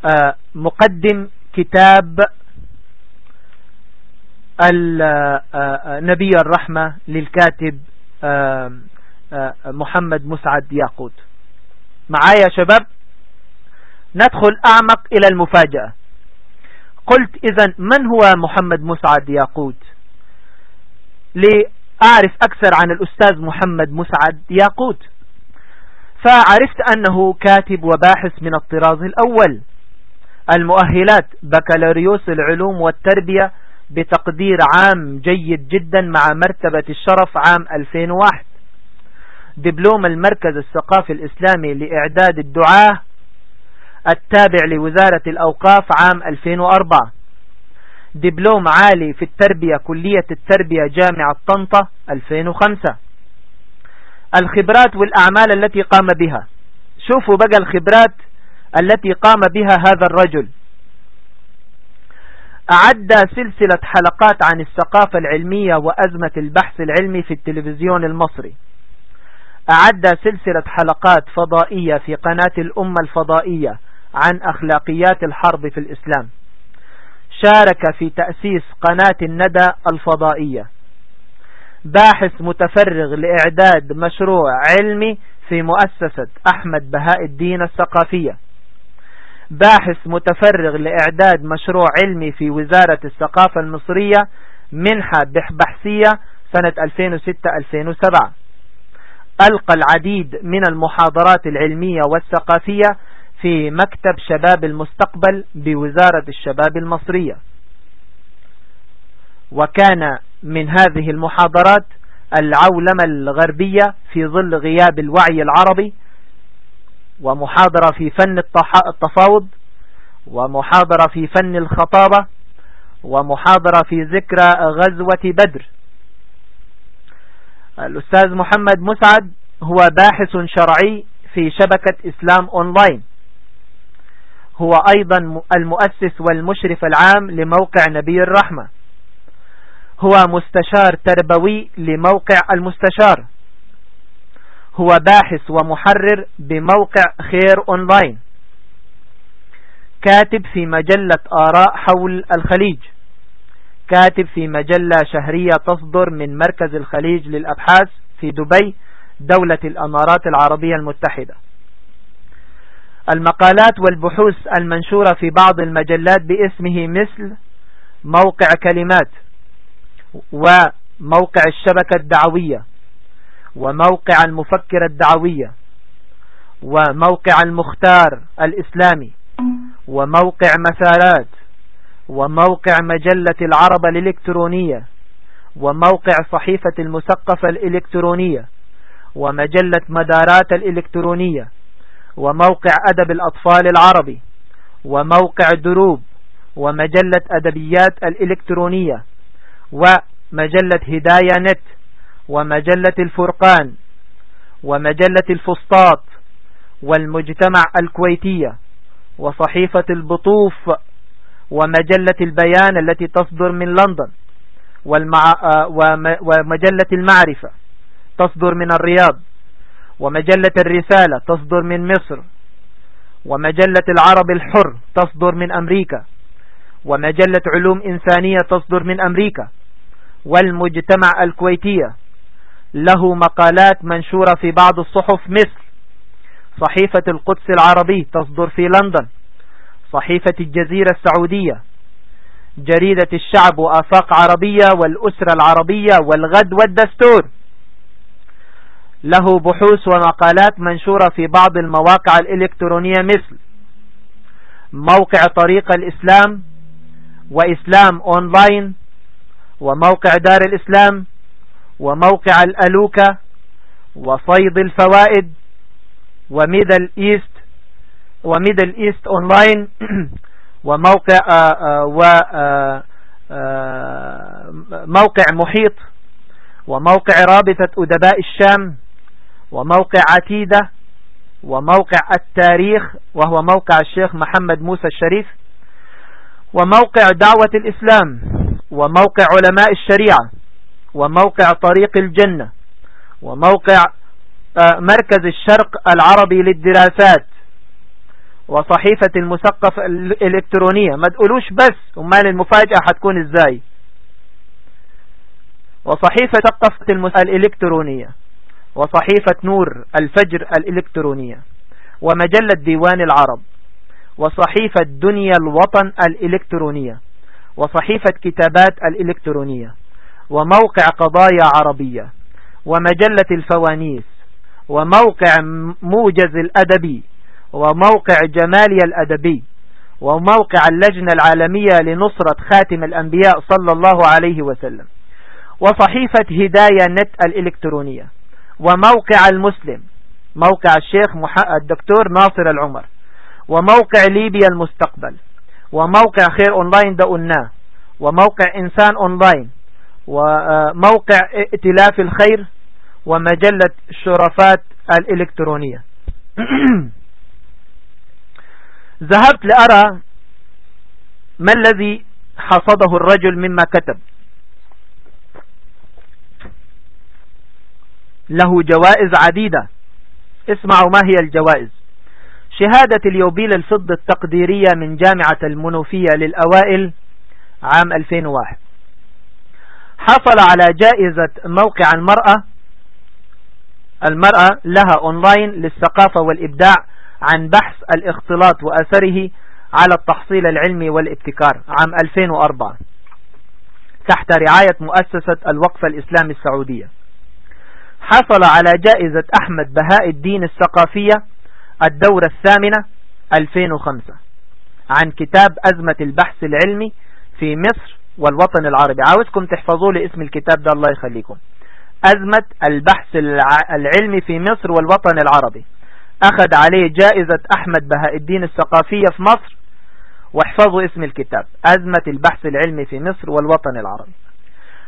آه، مقدم كتاب نبي الرحمة للكاتب محمد مسعد ياقوت. معايا شباب؟ ندخل أعمق إلى المفاجأة. قلت إذا من هو محمد مسعد ياقوت؟ لأعرف أكثر عن الأستاذ محمد مسعد ياقوت. فعرفت أنه كاتب وباحث من الطراز الأول. المؤهلات بكالوريوس العلوم والتربية بتقدير عام جيد جدا مع مرتبة الشرف عام 2001 دبلوم المركز الثقافي الإسلامي لإعداد الدعاة. التابع لوزارة الأوقاف عام 2004 دبلوم عالي في التربية كلية التربية جامعة طنطا 2005 الخبرات والأعمال التي قام بها. شوفوا بقى الخبرات التي قام بها هذا الرجل. أعد سلسلة حلقات عن الثقافة العلمية وأزمة البحث العلمي في التلفزيون المصري. أعد سلسلة حلقات فضائية في قناة الأمة الفضائية عن أخلاقيات الحرب في الإسلام. شارك في تأسيس قناة الندى الفضائية. باحث متفرغ لإعداد مشروع علمي في مؤسسة أحمد بهاء الدين الثقافية. باحث متفرغ لإعداد مشروع علمي في وزارة الثقافة المصرية منحة بحثية سنة 2006-2007 ألقى العديد من المحاضرات العلمية والثقافية في مكتب شباب المستقبل بوزارة الشباب المصرية. وكان من هذه المحاضرات العولمة الغربية في ظل غياب الوعي العربي ومحاضرة في فن التفاوض ومحاضرة في فن الخطابة ومحاضرة في ذكرى غزوة بدر. الأستاذ محمد مسعد هو باحث شرعي في شبكة إسلام أونلاين. هو أيضا المؤسس والمشرف العام لموقع نبي الرحمة. هو مستشار تربوي لموقع المستشار. هو باحث ومحرر بموقع خير أونلاين. كاتب في مجلة آراء حول الخليج. كاتب في مجلة شهرية تصدر من مركز الخليج للأبحاث في دبي دولة الأمارات العربية المتحدة. المقالات والبحوث المنشورة في بعض المجلات باسمه مثل موقع كلمات وموقع الشبكة الدعوية. وموقع المفكرة الدعوية وموقع المختار الإسلامي وموقع مسارات وموقع مجلة العرب الإلكترونية وموقع صحيفة المثقفة الإلكترونية ومجلة مدارات الإلكترونية وموقع أدب الأطفال العربي وموقع دروب ومجلة أدبيات الإلكترونية ومجلة هداية نت. ومجلة الفرقان ومجلة الفسطاط والمجتمع الكويتية وصحيفة البطوف ومجلة البيان التي تصدر من لندن والمع... ومجلة المعرفة تصدر من الرياض ومجلة الرسالة تصدر من مصر ومجلة العرب الحر تصدر من أمريكا ومجلة علوم إنسانية تصدر من أمريكا والمجتمع الكويتية له مقالات منشورة في بعض الصحف مثل صحيفة القدس العربي تصدر في لندن صحيفة الجزيرة السعودية جريدة الشعب وآفاق عربية والأسرة العربية والغد والدستور. له بحوث ومقالات منشورة في بعض المواقع الإلكترونية مثل موقع طريق الإسلام وإسلام أونلاين وموقع دار الإسلام وموقع الألوكة وصيد الفوائد و Middle East و Middle East Online وموقع وموقع محيط وموقع رابطة أدباء الشام وموقع عتيدة وموقع التاريخ وهو موقع الشيخ محمد موسى الشريف وموقع دعوة الإسلام وموقع علماء الشريعة. وموقع طريق الجنة وموقع آه، مركز الشرق العربي للدراسات وصحيفة المثقف الإلكترونية. ما تقولوش بس ومال المفاجأة حتكون إزاي؟ وصحيفة ثقافة الإلكترونية وصحيفة نور الفجر الإلكترونية ومجلة ديوان العرب وصحيفة دنيا الوطن الإلكترونية وصحيفة كتابات الإلكترونية. وموقع قضايا عربية ومجلة الفوانيس وموقع موجز الأدبي وموقع جماليا الأدبي وموقع اللجنة العالمية لنصرة خاتم الأنبياء صلى الله عليه وسلم وصحيفة هداية نت الإلكترونية وموقع المسلم موقع الشيخ الدكتور ناصر العمر وموقع ليبيا المستقبل وموقع خير أونلاين ده قلناه وموقع إنسان أونلاين وموقع ائتلاف الخير ومجلة الشرفات الإلكترونية. ذهبت لأرى ما الذي حصده الرجل مما كتب. له جوائز عديدة. اسمعوا ما هي الجوائز. شهادة اليوبيل الفضة التقديرية من جامعة المنوفية للأوائل عام 2001 حصل على جائزة موقع المرأة المرأة لها أونلاين للثقافة والإبداع عن بحث الاختلاط وأثره على التحصيل العلمي والابتكار عام 2004 تحت رعاية مؤسسة الوقف الإسلامي السعودية. حصل على جائزة أحمد بهاء الدين الثقافية الدورة الثامنة 2005 عن كتاب أزمة البحث العلمي في مصر والوطن العربي. عاوزكم تحفظوا لي اسم الكتاب ده الله يخليكم. أزمة البحث العلمي في مصر والوطن العربي. أخذ عليه جائزة أحمد بهاء الدين الثقافية في مصر. واحفظوا اسم الكتاب. أزمة البحث العلمي في مصر والوطن العربي.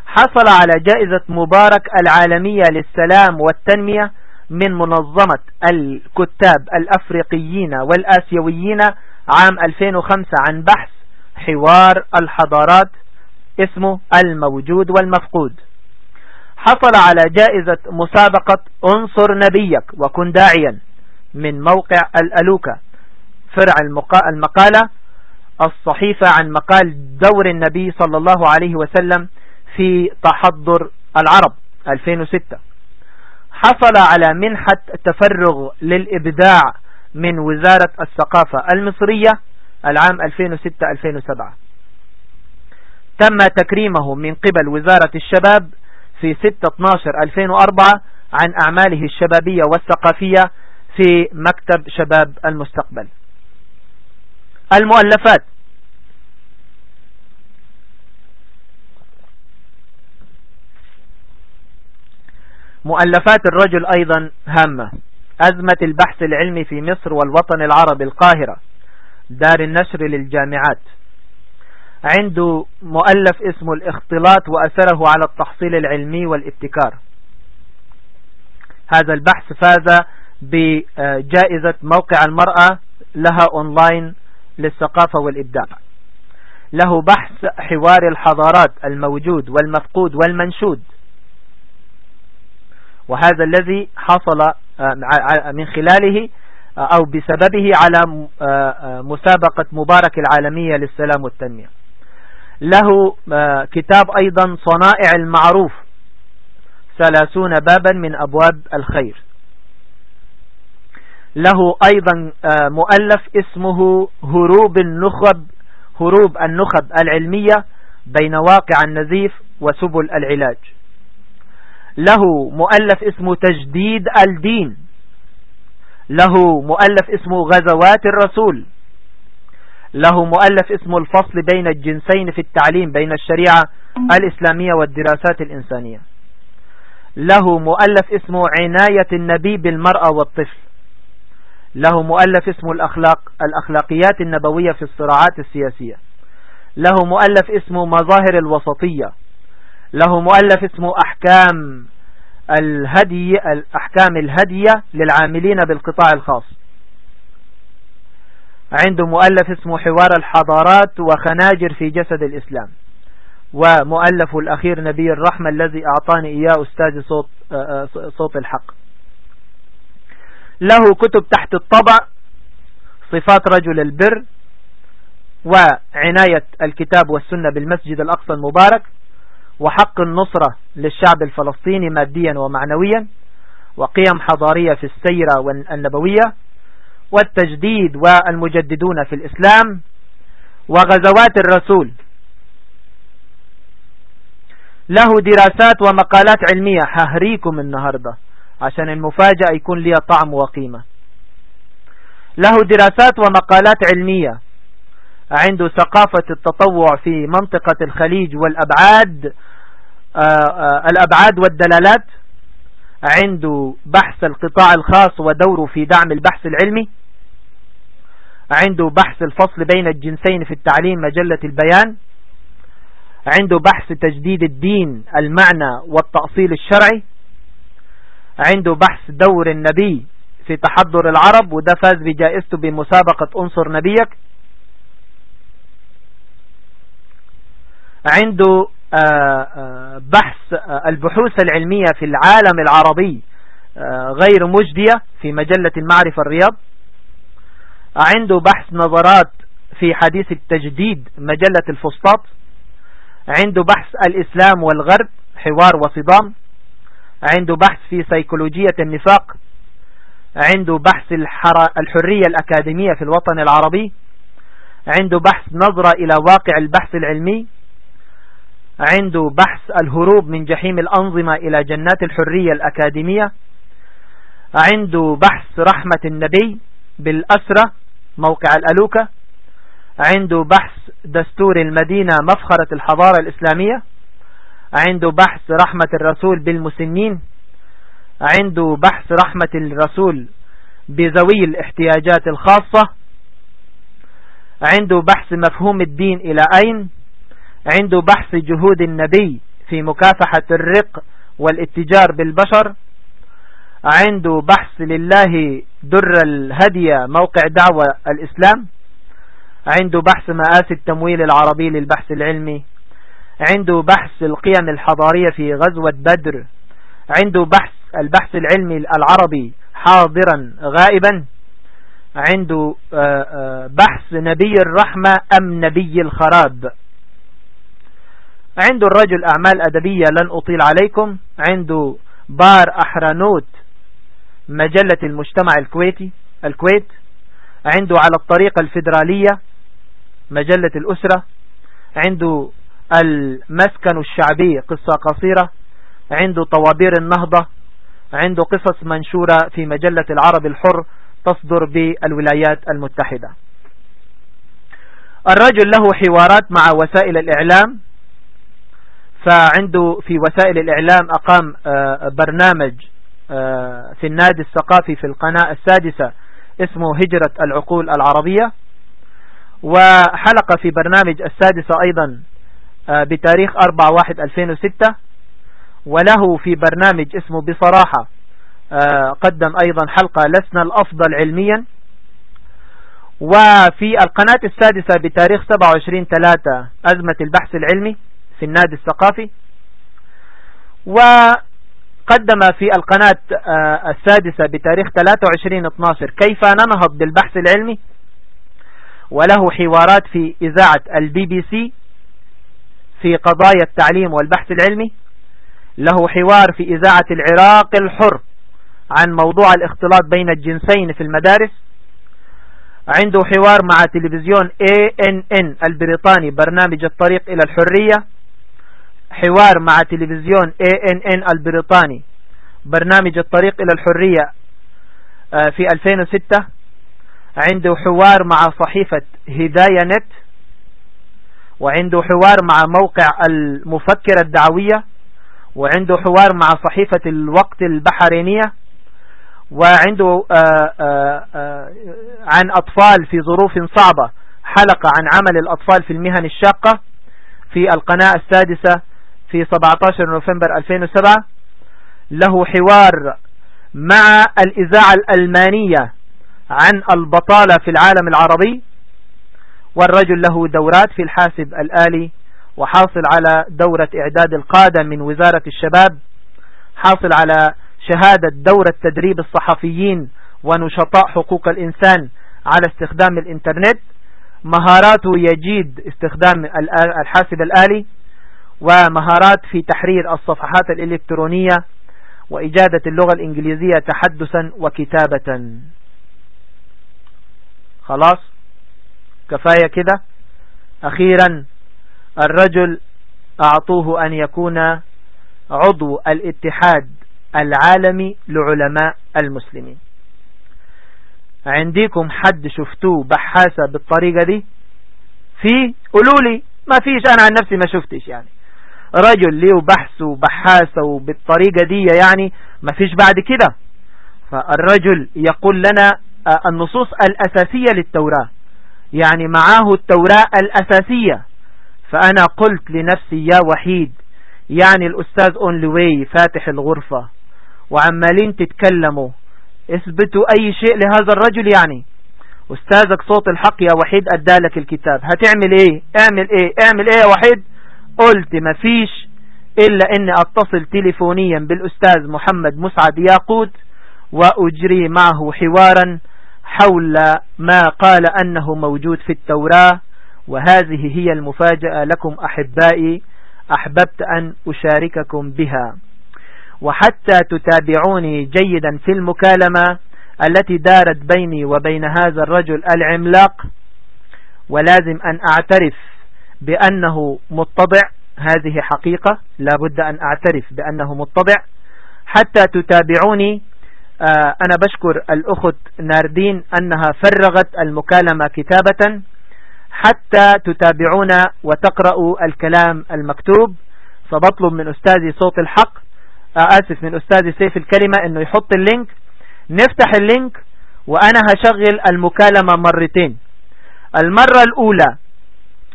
حصل على جائزة مبارك العالمية للسلام والتنمية من منظمة الكتاب الأفريقيين والآسيويين عام 2005 عن بحث حوار الحضارات اسمه الموجود والمفقود. حصل على جائزة مسابقة انصر نبيك وكن داعيا من موقع الألوكة. فرع المقالة الصحيفة عن مقال دور النبي صلى الله عليه وسلم في تحضر العرب 2006 حصل على منحة تفرغ للإبداع من وزارة الثقافة المصرية العام 2006-2007 تم تكريمه من قبل وزارة الشباب في 6-12-2004 عن أعماله الشبابية والثقافية في مكتب شباب المستقبل. المؤلفات. مؤلفات الرجل أيضا هامة. أزمة البحث العلمي في مصر والوطن العربي القاهرة. دار النشر للجامعات. عنده مؤلف اسمه الاختلاط وأثره على التحصيل العلمي والابتكار. هذا البحث فاز بجائزة موقع المرأة لها أونلاين للثقافة والإبداع. له بحث حوار الحضارات الموجود والمفقود والمنشود. وهذا الذي حصل آه، من خلاله آه، أو بسببه على آه، مسابقة مبارك العالمية للسلام والتنمية. له كتاب أيضا صنائع المعروف ثلاثون بابا من أبواب الخير. له أيضا مؤلف اسمه هروب النخب هروب النخب العلمية بين واقع النزيف وسبل العلاج. له مؤلف اسمه تجديد الدين. له مؤلف اسمه غزوات الرسول. له مؤلف اسمه الفصل بين الجنسين في التعليم بين الشريعة الإسلامية والدراسات الإنسانية. له مؤلف اسمه عناية النبي بالمرأة والطفل. له مؤلف اسمه الأخلاق الأخلاقيات النبوية في الصراعات السياسية. له مؤلف اسمه مظاهر الوسطية. له مؤلف اسمه أحكام الهدي الأحكام الهدية للعاملين بالقطاع الخاص. عنده مؤلف اسمه حوار الحضارات وخناجر في جسد الإسلام. ومؤلف الأخير نبي الرحمة الذي أعطاني إياه أستاذ صوت, صوت الحق. له كتب تحت الطبع صفات رجل البر وعناية الكتاب والسنة بالمسجد الأقصى المبارك وحق النصرة للشعب الفلسطيني ماديا ومعنويا وقيم حضارية في السيرة النبوية والتجديد والمجددون في الإسلام وغزوات الرسول. له دراسات ومقالات علمية. ههريكم النهاردة. عشان المفاجأة يكون لي طعم وقيمة. له دراسات ومقالات علمية. عنده ثقافة التطوع في منطقة الخليج والأبعاد آه، آه، الأبعاد والدلالات. عنده بحث القطاع الخاص ودوره في دعم البحث العلمي. عنده بحث الفصل بين الجنسين في التعليم مجلة البيان عنده بحث تجديد الدين المعنى والتأصيل الشرعي عنده بحث دور النبي في تحضر العرب وده فاز بجائزته بمسابقة أنصر نبيك. عنده آه، آه، بحث آه، البحوث العلمية في العالم العربي غير مجدية في مجلة المعرفة الرياض. عنده بحث نظرات في حديث التجديد مجلة الفسطاط عنده بحث الإسلام والغرب حوار وصدام عنده بحث في سيكولوجية النفاق عنده بحث الحرية الأكاديمية في الوطن العربي عنده بحث نظرة إلى واقع البحث العلمي عنده بحث الهروب من جحيم الأنظمة إلى جنات الحرية الأكاديمية عنده بحث رحمة النبي بالأسرة موقع الألوكة عنده بحث دستور المدينة مفخرة الحضارة الإسلامية عنده بحث رحمة الرسول بالمسنين عنده بحث رحمة الرسول بذوي الاحتياجات الخاصة عنده بحث مفهوم الدين إلى أين عنده بحث جهود النبي في مكافحة الرق والاتجار بالبشر عنده بحث لله در الهدية موقع دعوة الإسلام عنده بحث مآسي التمويل العربي للبحث العلمي عنده بحث القيم الحضارية في غزوة بدر عنده بحث البحث العلمي العربي حاضرا غائبا عنده آه، آه، بحث نبي الرحمة أم نبي الخراب. عنده الرجل أعمال أدبية لن أطيل عليكم عنده بار أحرانوت مجلة المجتمع الكويتي الكويت عنده على الطريقة الفيدرالية مجلة الأسرة عنده المسكن الشعبي قصة قصيرة عنده طوابير النهضة عنده قصص منشورة في مجلة العرب الحر تصدر بالولايات المتحدة. الرجل له حوارات مع وسائل الإعلام فعنده في وسائل الإعلام أقام آه، برنامج في النادي الثقافي في القناة السادسة اسمه هجرة العقول العربية. وحلقة في برنامج السادسة أيضا آه، بتاريخ 4-1-2006 وله في برنامج اسمه بصراحة آه، قدم أيضا حلقة لسنا الأفضل علميا. وفي القناة السادسة بتاريخ 27-3 أزمة البحث العلمي في النادي الثقافي. وقدم في القناة آه، السادسة بتاريخ 23-12 كيف ننهض بالبحث العلمي؟ وله حوارات في إذاعة البي بي سي في قضايا التعليم والبحث العلمي. له حوار في إذاعة العراق الحر عن موضوع الاختلاط بين الجنسين في المدارس. عنده حوار مع تلفزيون ANN البريطاني برنامج الطريق إلى الحرية. حوار مع تلفزيون ANN البريطاني برنامج الطريق إلى الحرية آه، في 2006 عنده حوار مع صحيفة هداية نت وعنده حوار مع موقع المفكرة الدعوية وعنده حوار مع صحيفة الوقت البحرينية وعنده آآ آه، آآ آه، عن أطفال في ظروف صعبة حلقة عن عمل الأطفال في المهن الشاقة في القناة السادسة في 17 نوفمبر 2007 له حوار مع الإذاعة الألمانية عن البطالة في العالم العربي والرجل له دورات في الحاسب الآلي وحاصل على دورة إعداد القادة من وزارة الشباب حاصل على شهادة دورة تدريب الصحفيين ونشطاء حقوق الإنسان على استخدام الإنترنت مهاراته يجيد استخدام الحاسب الآلي ومهارات في تحرير الصفحات الإلكترونية وإجادة اللغة الإنجليزية تحدثا وكتابة. خلاص؟ كفاية كده؟ أخيرا الرجل أعطوه أن يكون عضو الاتحاد العالمي لعلماء المسلمين. عندكم حد شفتوه بحاسة بالطريقة دي؟ في؟ قولوا لي ما فيش أنا عن نفسي ما شفتش يعني. رجل ليه بحث وبحاسة وبالطريقة دي يعني ما فيش بعد كده. فالرجل يقول لنا آه، النصوص الأساسية للتوراة. يعني معاه التوراة الأساسية. فأنا قلت لنفسي يا وحيد يعني الأستاذ أونلي واي فاتح الغرفة وعمالين تتكلموا اثبتوا أي شيء لهذا الرجل يعني. أستاذك صوت الحق يا وحيد أدالك الكتاب. هتعمل إيه؟ اعمل إيه؟ اعمل إيه يا وحيد؟ قلت مفيش إلا أني أتصل تليفونيا بالأستاذ محمد مسعد ياقوت وأجري معه حوارا حول ما قال أنه موجود في التوراة وهذه هي المفاجأة لكم أحبائي أحببت أن أشارككم بها. وحتى تتابعوني جيدا في المكالمة التي دارت بيني وبين هذا الرجل العملاق ولازم أن أعترف بأنه مطبع هذه حقيقة. لابد أن أعترف بأنه مطبع حتى تتابعوني آه، أنا بشكر الأخت ناردين أنها فرغت المكالمة كتابة. حتى تتابعون وتقرأوا الكلام المكتوب. فبطلب من أستاذي صوت الحق آه، آسف من أستاذي سيف الكلمة أنه يحط ال link. نفتح ال link وأنا هشغل المكالمة مرتين. المرة الأولى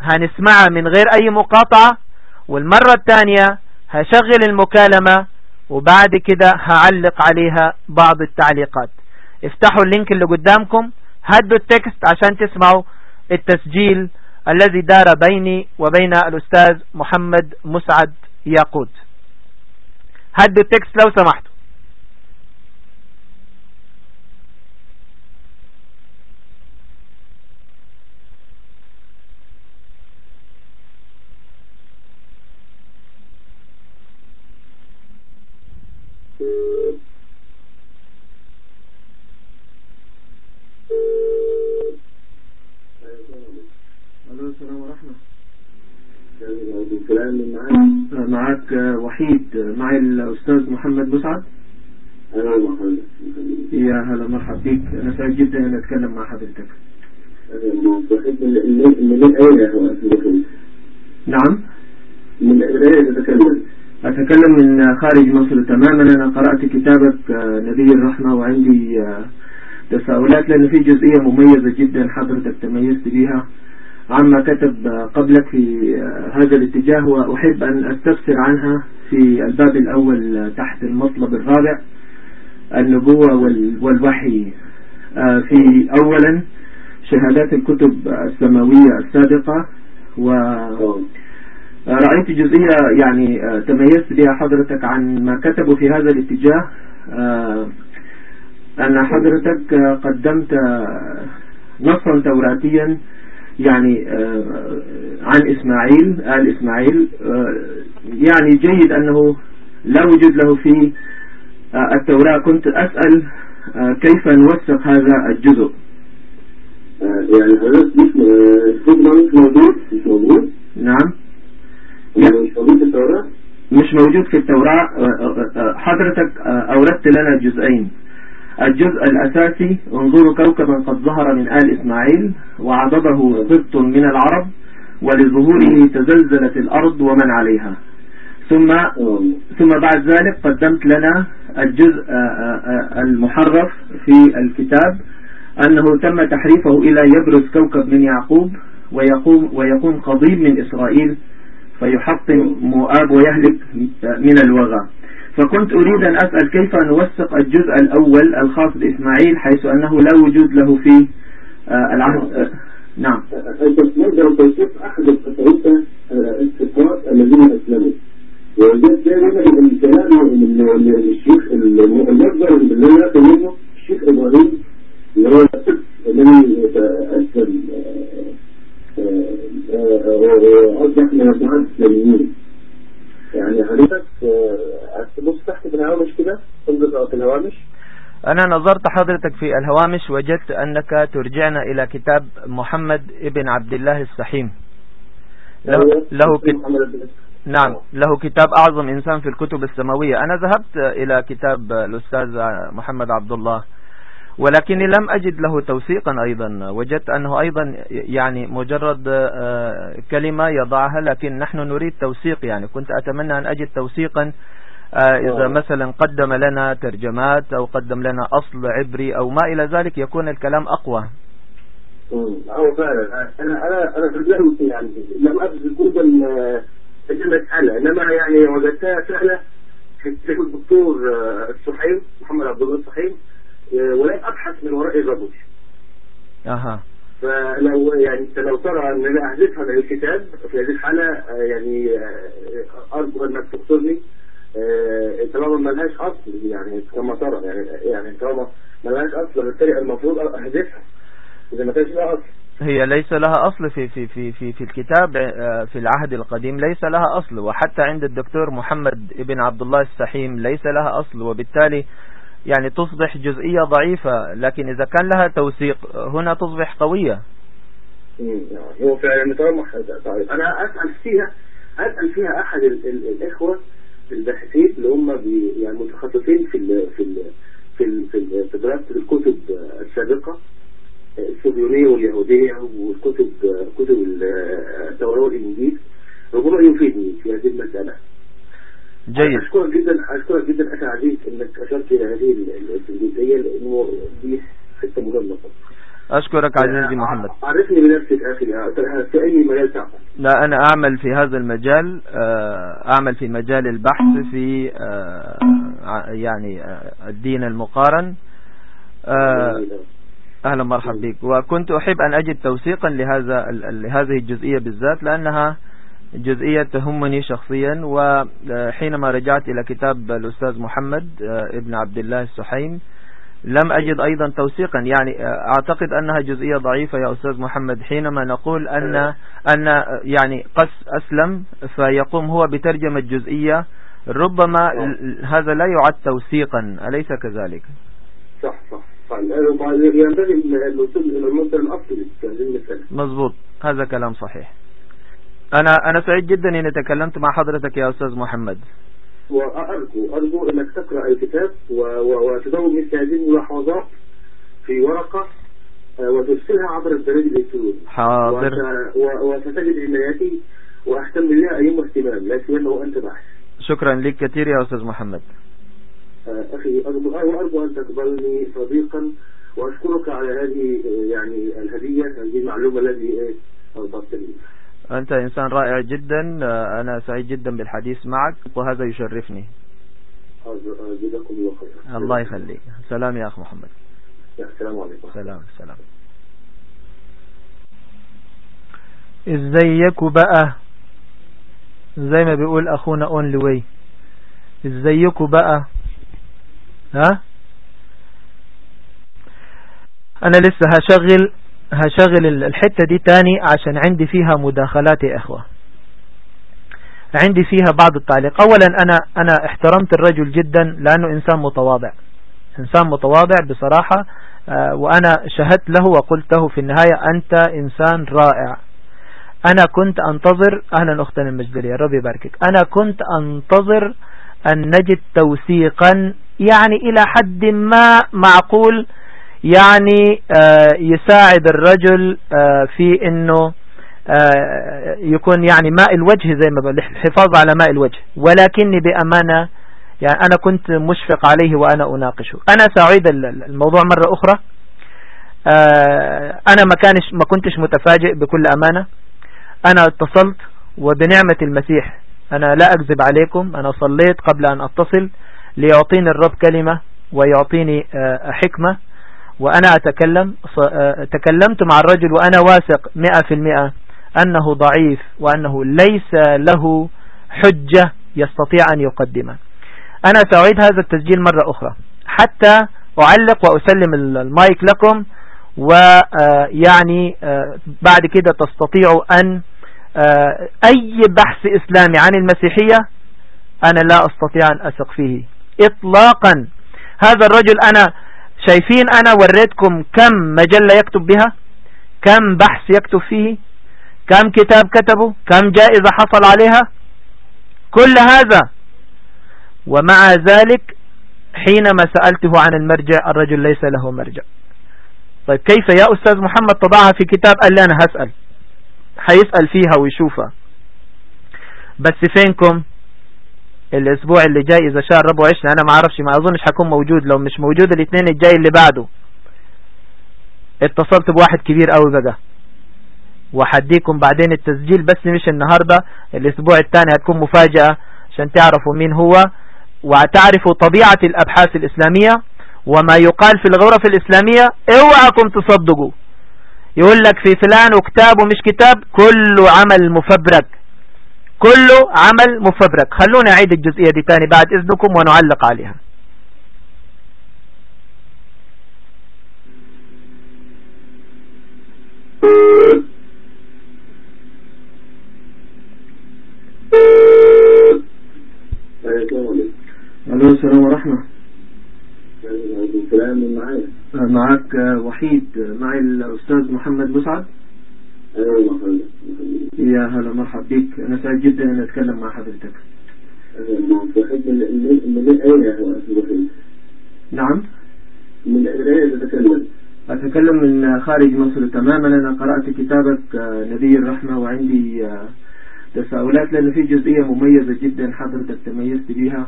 هنسمعها من غير أي مقاطعة والمرة الثانية هشغل المكالمة وبعد كده هعلق عليها بعض التعليقات. افتحوا ال link اللي قدامكم هدوا ال text عشان تسمعوا التسجيل الذي دار بيني وبين الأستاذ محمد مسعد ياقوت. هدوا ال text لو سمحتوا. معك وحيد معي الأستاذ محمد مسعد أهلا محمد. يا هلا مرحبا بك أنا سعيد جدا أن أتكلم مع حضرتك. وحيد من هو نعم. من أين تتكلم أتكلم من خارج مصر تماما. أنا قرأت كتابك آه، نبي الرحمة وعندي آه، تساؤلات لأن في جزئية مميزة جدا حضرتك تميزت بها عما كتب قبلك في هذا الاتجاه وأحب أن أستفسر عنها في الباب الأول تحت المطلب الرابع النبوة والوحي. آه، في أولا شهادات الكتب السماوية السابقة ورأيت جزئية يعني آه، تميزت بها حضرتك عن ما كتبوا في هذا الاتجاه. آه، أن حضرتك قدمت نصا توراتيا يعني عن إسماعيل آل إسماعيل. يعني جيد أنه لا وجود له في التوراة. كنت أسأل كيف نوثق هذا الجزء؟ يعني مش مش موجود مش موجود. نعم. مش موجود في التوراة؟ مش موجود في التوراة. حضرتك أوردت لنا جزئين. الجزء الأساسي انظروا كوكبا قد ظهر من آل إسماعيل وعضده سبط من العرب ولظهوره تزلزلت الأرض ومن عليها. ثم ثم بعد ذلك قدمت لنا الجزء المحرف في الكتاب أنه تم تحريفه إلى يبرز كوكب من يعقوب ويقوم ويكون قضيب من إسرائيل فيحطم مؤاب ويهلك من الوغى. فكنت أريد أن أسأل كيف نوثق الجزء الأول الخاص بإسماعيل حيث أنه لا وجود له في العهد نعم. أنت تنظر توصيف أحد الصفات الذين أسلموا. من من الشيخ الشيخ إبراهيم اللي هو الذي اسلم اوضح من الجماعه الاسلاميين يعني حضرتك تبص تحت في الهوامش كده تنظر في الهوامش أنا نظرت حضرتك في الهوامش وجدت أنك ترجعنا إلى كتاب محمد ابن عبد الله السحيم له, له كتاب نعم له كتاب أعظم إنسان في الكتب السماوية. أنا ذهبت إلى كتاب الأستاذ محمد عبد الله. ولكني لم أجد له توثيقا أيضا. وجدت أنه أيضا يعني مجرد آه، كلمة يضعها لكن نحن نريد توثيق. يعني كنت أتمنى أن أجد توثيقا آه، إذا مثلا قدم لنا ترجمات أو قدم لنا أصل عبري أو ما إلى ذلك يكون الكلام أقوى. هو فعلا. أنا أنا أنا يعني لم أبذل جهدا المسألة إنما يعني وجدتها سهلة في الدكتور آه، الصحيم محمد عبد الله الصحيم آه، ولم أبحث من وراء الرجل. أها. فلو يعني انت لو ترى أن أنا احذفها من الكتاب في هذه الحالة آه، يعني أرجو أنك تقصرني طالما ما لهاش أصل يعني كما ترى يعني يعني طالما ما لهاش أصل بالتالي المفروض احذفها إذا ما كانش لها أصل. هي ليس لها أصل في في في في في الكتاب آه، في العهد القديم ليس لها أصل. وحتى عند الدكتور محمد ابن عبد الله السحيم ليس لها أصل. وبالتالي يعني تصبح جزئية ضعيفة لكن إذا كان لها توثيق هنا تصبح قوية. هو فعلا طيب أنا أسأل فيها أسأل فيها أحد الإخوة الباحثين اللي هم يعني متخصصين في ال في ال في ال في دراسة الكتب السابقة الصهيونية واليهودية والكتب كتب التوراة والإنجيل ربما يفيدني في هذه المسألة. جيد. أشكرك جدا أشكرك جدا أخي عزيز إنك أشرت إلى هذه الجزئية لأنه دي حتة مهمة أشكرك عزيزي محمد. عرفني بنفسك أخي في أي مجال تعمل لا أنا أعمل في هذا المجال آه، أعمل في مجال البحث في آه، يعني آه، الدين المقارن. أهلا مرحبا بك. وكنت أحب أن أجد توثيقا لهذا لهذه الجزئية بالذات لأنها جزئية تهمني شخصيا وحينما رجعت إلى كتاب الأستاذ محمد آه، ابن عبد الله السحيم لم أجد أيضا توثيقا. يعني آه، أعتقد أنها جزئية ضعيفة يا أستاذ محمد حينما نقول أن أن يعني قس أسلم فيقوم هو بترجمة جزئية ربما هذا لا يعد توثيقا. أليس كذلك؟ صح صح ينبغي الوصول إلى المصدر الأصلي مظبوط هذا كلام صحيح. أنا أنا سعيد جدا إني تكلمت مع حضرتك يا أستاذ محمد. وأرجو أرجو أنك تقرأ الكتاب وتدون مثل هذه الملاحظات في ورقة آه، وترسلها عبر البريد الإلكتروني. حاضر. وستجد عناياتي وأهتم بها أيما اهتمام لا سيما وأنت باحث شكرا لك كثير يا أستاذ محمد. آه، أخي أرجو, أرجو أن تقبلني صديقا وأشكرك على هذه يعني الهدية هذه المعلومة التي أرضت لي أنت إنسان رائع جدا أنا سعيد جدا بالحديث معك وهذا يشرفني. جزاكم الله يخليك. سلام يا أخ محمد. السلام عليكم. سلام سلام. ازيك بقى زي ما بيقول أخونا اون لوي ازيك بقى ها؟ أنا لسه هشغل هشغل الحتة دي تاني عشان عندي فيها مداخلات يا إخوة. عندي فيها بعض التعليق. اولا أنا أنا احترمت الرجل جدا لأنه إنسان متواضع. إنسان متواضع بصراحة آه، وأنا شهدت له وقلته في النهاية أنت إنسان رائع. أنا كنت أنتظر أهلا اختنا المجدلية ربي يباركك. أنا كنت أنتظر أن نجد توثيقا يعني إلى حد ما معقول يعني آه، يساعد الرجل آه، في إنه آه، يكون يعني ماء الوجه زي ما الحفاظ على ماء الوجه. ولكني بأمانة يعني أنا كنت مشفق عليه وأنا أناقشه. أنا سأعيد الموضوع مرة أخرى. أنا ما كانش ما كنتش متفاجئ بكل أمانة. أنا اتصلت وبنعمة المسيح أنا لا أكذب عليكم أنا صليت قبل أن أتصل ليعطيني الرب كلمة ويعطيني حكمة. وأنا أتكلم تكلمت مع الرجل وأنا واثق مئة في المئة أنه ضعيف وأنه ليس له حجة يستطيع أن يقدمها أنا سأعيد هذا التسجيل مرة أخرى. حتى أعلق وأسلم المايك لكم ويعني بعد كده تستطيعوا أن أي بحث إسلامي عن المسيحية أنا لا أستطيع أن أثق فيه إطلاقا. هذا الرجل أنا شايفين أنا وريتكم كم مجلة يكتب بها؟ كم بحث يكتب فيه؟ كم كتاب كتبه؟ كم جائزة حصل عليها؟ كل هذا. ومع ذلك حينما سألته عن المرجع الرجل ليس له مرجع. طيب كيف يا أستاذ محمد طبعها في كتاب؟ قال لي أنا هسأل. حيسأل فيها ويشوفها. بس فينكم؟ الأسبوع اللي جاي إذا شهر ربع عشنا أنا ما أعرفش ما أظنش حكون موجود. لو مش موجود الاثنين الجاي اللي بعده. اتصلت بواحد كبير قوي بقى. وحديكم بعدين التسجيل بس مش النهاردة الأسبوع الثاني هتكون مفاجأة عشان تعرفوا مين هو. وتعرفوا طبيعة الأبحاث الإسلامية وما يقال في الغرف الإسلامية اوعكم تصدقوا. يقول لك في فلان وكتاب ومش كتاب كله عمل مفبرك. كله عمل مفبرك. خلوني أعيد الجزئية دي تاني بعد إذنكم ونعلق عليها. ألو السلام ورحمة. معك وحيد معي الأستاذ محمد مسعد. أيوه يا هلا مرحب بك. أنا سعيد جدا أن أتكلم مع حضرتك. من اين نعم. من اين تتكلم أتكلم من خارج مصر تماما. أنا قرأت كتابك نبي الرحمة وعندي تساؤلات لأن في جزئية مميزة جدا حضرتك تميزت بها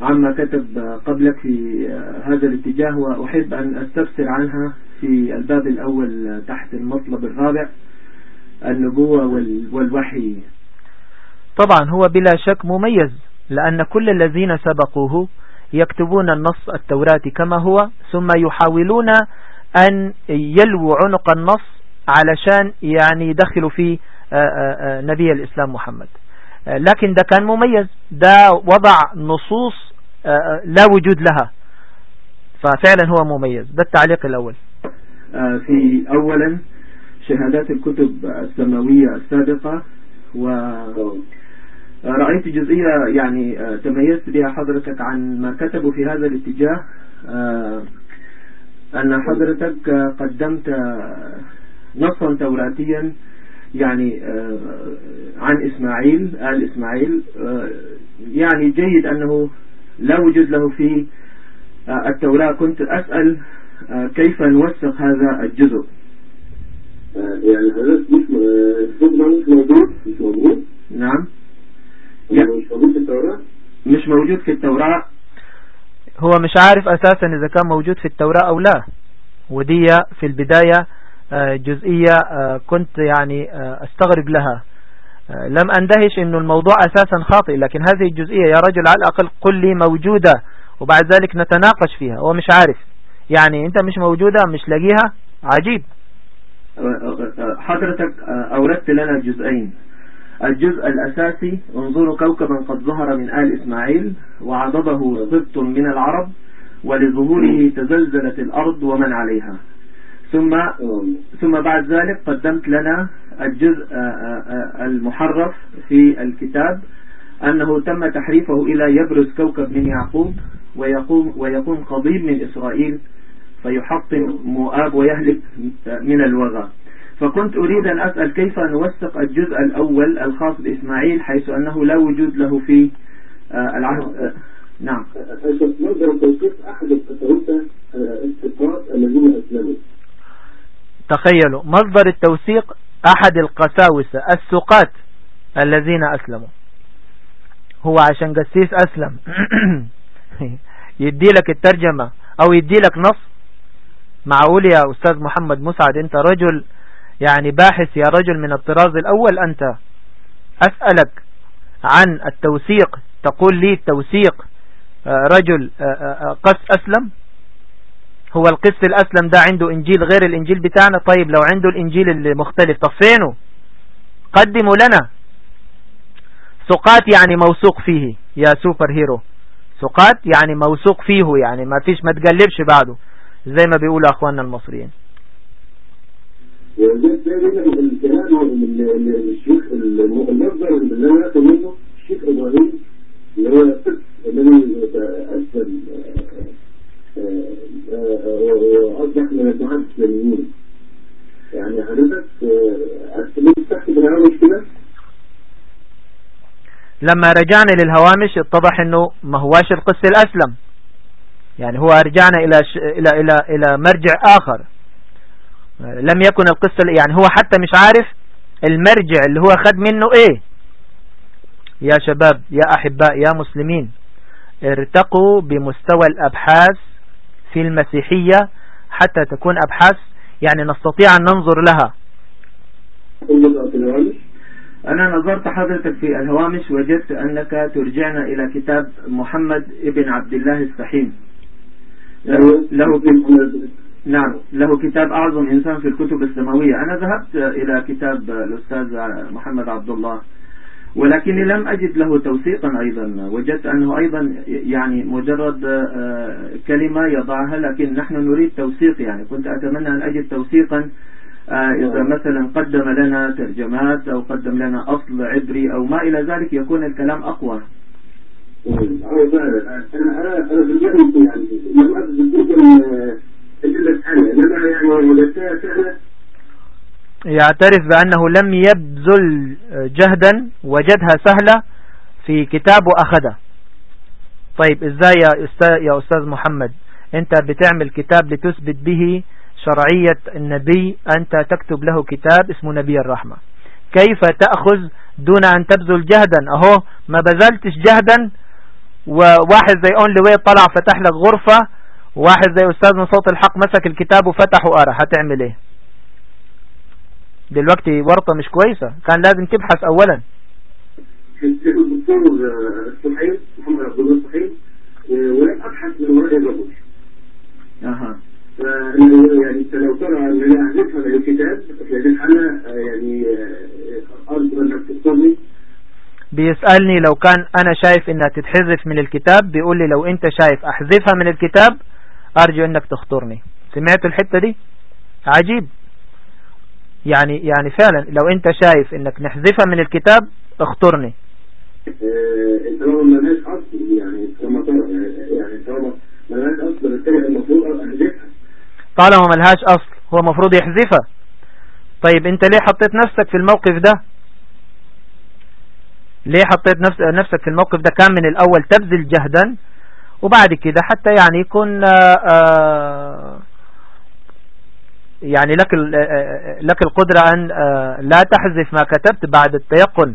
عما كتب قبلك في هذا الاتجاه وأحب أن أستفسر عنها في الباب الأول تحت المطلب الرابع. النبوة والوحي. طبعا هو بلا شك مميز لأن كل الذين سبقوه يكتبون النص التوراتي كما هو ثم يحاولون أن يلووا عنق النص علشان يعني يدخلوا فيه آه، آه، آه، نبي الإسلام محمد. لكن ده كان مميز ده وضع نصوص لا وجود لها. ففعلا هو مميز. ده التعليق الأول. في أولا شهادات الكتب السماوية السابقة ورأيت جزئية يعني آه، تميزت بها حضرتك عن ما كتبوا في هذا الاتجاه آه، أن حضرتك قدمت نصا توراتيا يعني آه، عن إسماعيل آل إسماعيل يعني جيد أنه لا وجود له في التوراة. كنت أسأل كيف نوثق هذا الجزء؟ يعني حضرتك مش مش موجود مش موجود. نعم. مش موجود في التوراة؟ مش موجود في التوراة. هو مش عارف أساسا إذا كان موجود في التوراة أو لا. ودي في البداية آه، جزئية آه، كنت يعني آه، أستغرب لها. لم أندهش إنه الموضوع أساسا خاطئ لكن هذه الجزئية يا رجل على الأقل قل لي موجودة وبعد ذلك نتناقش فيها. هو مش عارف. يعني أنت مش موجودة مش لاقيها؟ عجيب. حضرتك أوردت لنا جزئين. الجزء الأساسي انظروا كوكبا قد ظهر من آل إسماعيل وعضده سبط من العرب ولظهوره تزلزلت الأرض ومن عليها. ثم ثم بعد ذلك قدمت لنا الجزء المحرف في الكتاب أنه تم تحريفه إلى يبرز كوكب من يعقوب ويقوم ويكون قضيب من إسرائيل فيحطم مؤاب ويهلك من الوغى. فكنت أريد أن أسأل كيف نوثق الجزء الأول الخاص بإسماعيل حيث أنه لا وجود له في آه، العهد. آه، نعم. مصدر التوثيق أحد القساوسة الثقات الذين أسلموا. تخيلوا مصدر التوثيق أحد القساوسة الثقات الذين أسلموا. هو عشان قسيس أسلم. يدي لك الترجمة أو يدي لك نص معقول يا أستاذ محمد مسعد؟ أنت رجل يعني باحث يا رجل من الطراز الأول. أنت أسألك عن التوثيق. تقول لي التوثيق آه، رجل آه، آه، قس أسلم. هو القس الأسلم ده عنده إنجيل غير الإنجيل بتاعنا؟ طيب لو عنده الإنجيل المختلف طب فينه؟ قدموا لنا. سقات يعني موثوق فيه يا سوبر هيرو. سقات يعني موثوق فيه يعني ما فيش ما تقلبش بعده. زي ما بيقولوا أخواننا المصريين. وجدت دايما الكلام من الشيخ المصدر اللي أنا اخذ منه الشيخ إبراهيم اللي هو الذي اسلم وأصبح من الجماعه الاسلاميين يعني حضرتك اسلمت تحت برنامج كده؟ لما رجعنا للهوامش اتضح إنه ما هواش القس الأسلم. يعني هو رجعنا إلى ش... إلى إلى إلى مرجع آخر. لم يكن القصة يعني هو حتى مش عارف المرجع اللي هو خد منه إيه. يا شباب يا أحباء يا مسلمين ارتقوا بمستوى الأبحاث في المسيحية حتى تكون أبحاث يعني نستطيع أن ننظر لها. أنا نظرت حضرتك في الهوامش وجدت أنك ترجعنا إلى كتاب محمد ابن عبد الله السحيم له, نعم له كتاب أعظم إنسان في الكتب السماوية. أنا ذهبت إلى كتاب الأستاذ محمد عبد الله ولكني لم أجد له توثيقا أيضا. وجدت أنه أيضا يعني مجرد آه، كلمة يضعها لكن نحن نريد توثيق يعني. كنت أتمنى أن أجد توثيقا آه، إذا مثلا قدم لنا ترجمات أو قدم لنا أصل عبري أو ما إلى ذلك يكون الكلام أقوى. يعترف بأنه لم يبذل جهدا وجدها سهلة في كتاب وأخذها. طيب إزاي يا أستاذ, يا أستاذ محمد؟ أنت بتعمل كتاب لتثبت به شرعية النبي أنت تكتب له كتاب اسمه نبي الرحمة. كيف تأخذ دون أن تبذل جهدا؟ أهو ما بذلتش جهدا وواحد زي أون لوي طلع فتح لك غرفة واحد زي أستاذ من صوت الحق مسك الكتاب وفتح وقرأ. هتعمل إيه؟ دلوقتي ورطة مش كويسة. كان لازم تبحث أولا. الدكتور الصحيح محمد عبد الله الصحيح ولم أبحث من وراء الرجل. أها. يعني لو ترى ان أنا احذفها من الكتاب في هذه الحالة يعني أرجو أنك تكتبني بيسألني لو كان أنا شايف إنها تتحذف من الكتاب بيقول لي لو أنت شايف أحذفها من الكتاب أرجو أنك تخطرني. سمعت الحتة دي؟ عجيب. يعني يعني فعلا لو أنت شايف أنك نحذفها من الكتاب اخطرني لهاش أصل يعني كما يعني طالما ما لهاش أصل بالتالي المفروض أحذفها. طالما أصل هو المفروض يحذفها. طيب أنت ليه حطيت نفسك في الموقف ده؟ ليه حطيت نفسك في الموقف ده؟ كان من الأول تبذل جهدا وبعد كده حتى يعني يكون آه، آه، يعني لك آه، لك القدرة أن لا تحذف ما كتبت بعد التيقن.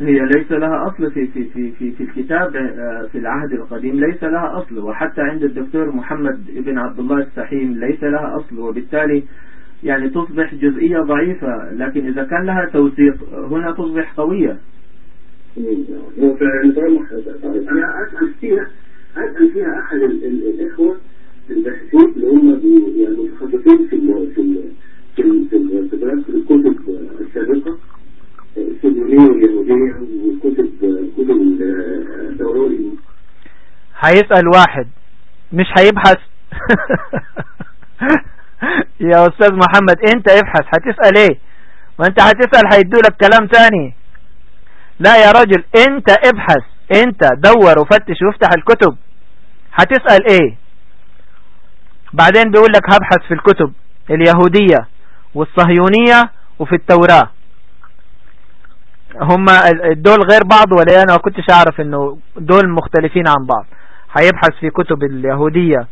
هي ليس لها أصل في في في في, في الكتاب في العهد القديم ليس لها أصل وحتى عند الدكتور محمد بن عبد الله السحيم ليس لها أصل وبالتالي يعني تصبح جزئية ضعيفة لكن إذا كان لها توثيق هنا تصبح قوية. هو أنا أسأل فيها أسأل فيها أحد الإخوة الباحثين اللي هم يعني متخصصين في في في في في الكتب السابقة السجونية واليهودية وكتب كتب الدوري هيسأل واحد مش هيبحث. يا أستاذ محمد أنت ابحث هتسأل إيه؟ ما أنت هتسأل هيدولك كلام تاني. لا يا رجل أنت ابحث أنت دور وفتش وافتح الكتب. هتسأل إيه؟ بعدين بيقول لك هبحث في الكتب اليهودية والصهيونية وفي التوراة. هم دول غير بعض ولا ما كنتش أعرف إنه دول مختلفين عن بعض. هيبحث في كتب اليهودية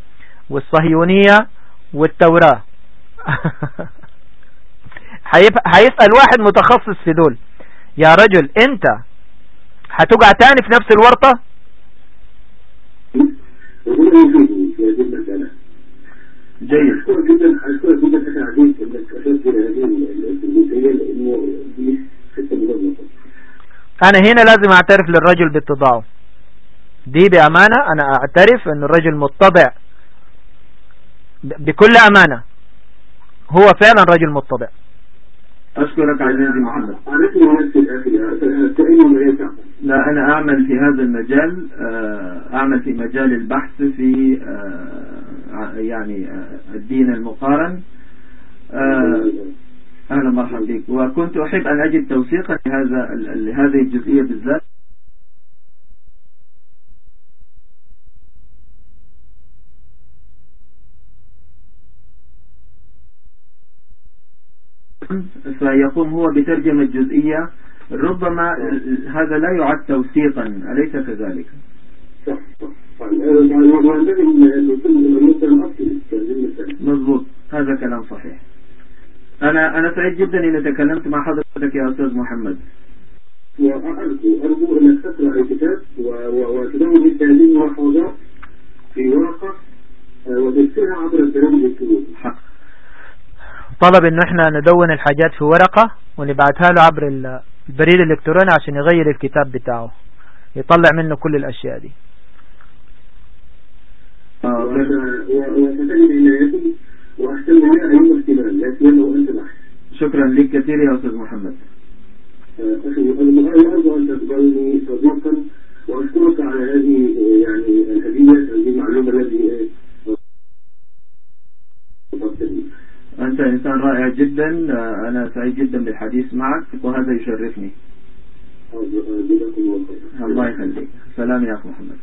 والصهيونية والتوراة. هيسأل واحد متخصص في دول. يا رجل انت هتقع تاني في نفس الورطة؟ جيد. أشكرك جدا أشكرك جدا أخي عزيز إنك أشرت هذه الجزئية لأنه دي حتة مهمة أنا هنا لازم أعترف للرجل باتضاعه. دي بأمانة أنا أعترف أن الرجل متضع بكل أمانة هو فعلا رجل متضع أشكرك عزيزي محمد. لا أنا أعمل في هذا المجال آه، أعمل في مجال البحث في آه، يعني آه، الدين المقارن. أهلا مرحبا بك. وكنت أحب أن أجد توثيقا لهذا لهذه الجزئية بالذات. فيقوم هو بترجمة جزئية ربما هذا لا يعد توثيقا أليس كذلك؟ مضبوط هذا كلام صحيح. أنا أنا سعيد جدا إني تكلمت مع حضرتك يا أستاذ محمد. وأرجو أرجو أنك تقرأ الكتاب وتدون هذه المحفوظات في ورقة وترسلها عبر البرامج الكتب حق. طلب إنه إحنا ندون الحاجات في ورقة ونبعتها له عبر البريد الإلكتروني عشان يغير الكتاب بتاعه. يطلع منه كل الأشياء دي. شكرا لك كثير يا أستاذ محمد. أرجو أن تقبلني صديقا وأشكرك على هذه يعني الهدية هذه المعلومة التي أنت إنسان رائع جدا أنا سعيد جدا بالحديث معك وهذا يشرفني. الله يخليك. سلام يا أخي محمد.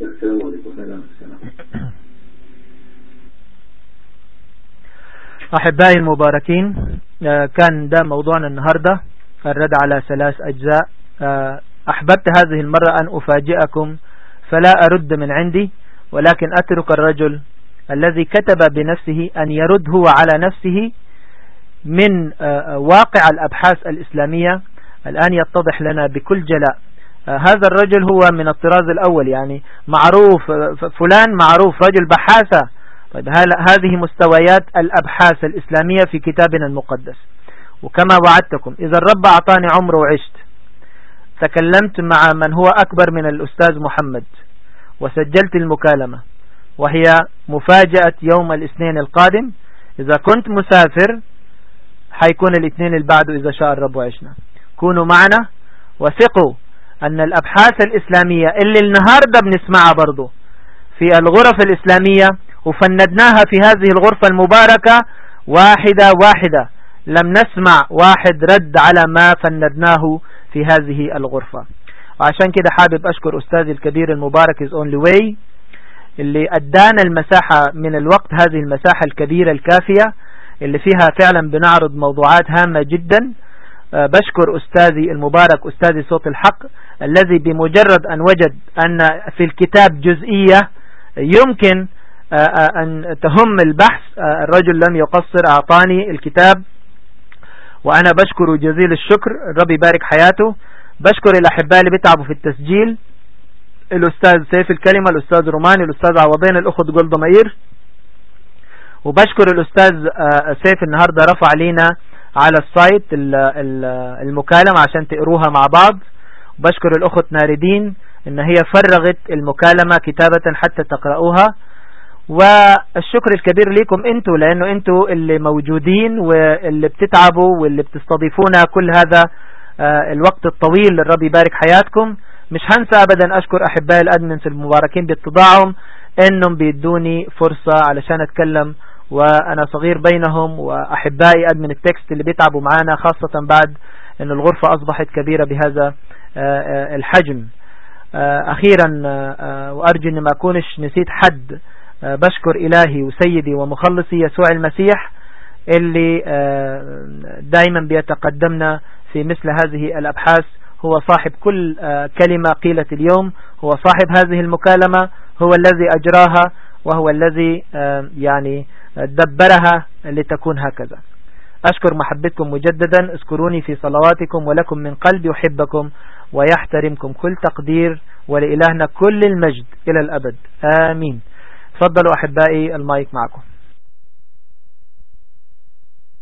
السلام عليكم. سلام سلام. أحبائي المباركين كان ده موضوعنا النهاردة الرد على ثلاث أجزاء. أحببت هذه المرة أن أفاجئكم فلا أرد من عندي ولكن أترك الرجل الذي كتب بنفسه أن يرد هو على نفسه من آه، واقع الأبحاث الإسلامية الآن يتضح لنا بكل جلاء. آه، هذا الرجل هو من الطراز الأول يعني معروف آه، فلان معروف رجل بحاثة. طيب هذه مستويات الأبحاث الإسلامية في كتابنا المقدس؟ وكما وعدتكم إذا الرب أعطاني عمر وعشت تكلمت مع من هو أكبر من الأستاذ محمد وسجلت المكالمة. وهي مفاجأة يوم الاثنين القادم. إذا كنت مسافر حيكون الاثنين اللي بعده إذا شاء الرب وعشنا. كونوا معنا وثقوا أن الأبحاث الإسلامية اللي النهاردة بنسمعها برضو في الغرف الإسلامية وفندناها في هذه الغرفة المباركة واحدة واحدة. لم نسمع واحد رد على ما فندناه في هذه الغرفة. وعشان كده حابب أشكر أستاذي الكبير المبارك is only way. اللي أدانا المساحة من الوقت هذه المساحة الكبيرة الكافية اللي فيها فعلا بنعرض موضوعات هامة جدا. آه، بشكر أستاذي المبارك أستاذي صوت الحق الذي بمجرد أن وجد أن في الكتاب جزئية يمكن آه، آه، أن تهم البحث الرجل لم يقصر أعطاني الكتاب. وأنا بشكر جزيل الشكر الرب يبارك حياته. بشكر الأحباء اللي بيتعبوا في التسجيل. الأستاذ سيف الكلمة الأستاذ روماني الأستاذ عوضين الأخت جولد ماير. وبشكر الأستاذ آه، سيف النهاردة رفع علينا على ال site المكالمة عشان تقروها مع بعض. وبشكر الأخت ناردين إن هي فرغت المكالمة كتابة حتى تقرأوها. والشكر الكبير لكم أنتوا لأنه أنتوا اللي موجودين واللي بتتعبوا واللي بتستضيفونا كل هذا آه، الوقت الطويل الرب يبارك حياتكم. مش هنسى ابدا أشكر أحبائي الادمنس المباركين باتضاعهم إنهم بيدوني فرصة علشان أتكلم وأنا صغير بينهم وأحبائي أدمن التكست اللي بيتعبوا معانا خاصة بعد ان الغرفة أصبحت كبيرة بهذا آه، آه، الحجم. أخيرا وأرجو ان ما أكونش نسيت حد. بشكر إلهي وسيدي ومخلصي يسوع المسيح اللي آه، دائما بيتقدمنا في مثل هذه الأبحاث. هو صاحب كل آه، كلمة قيلت اليوم. هو صاحب هذه المكالمة هو الذي أجراها وهو الذي آه، يعني دبرها لتكون هكذا. أشكر محبتكم مجددا. اذكروني في صلواتكم ولكم من قلب يحبكم ويحترمكم. كل تقدير ولإلهنا كل المجد إلى الأبد. آمين. تفضلوا أحبائي المايك معكم.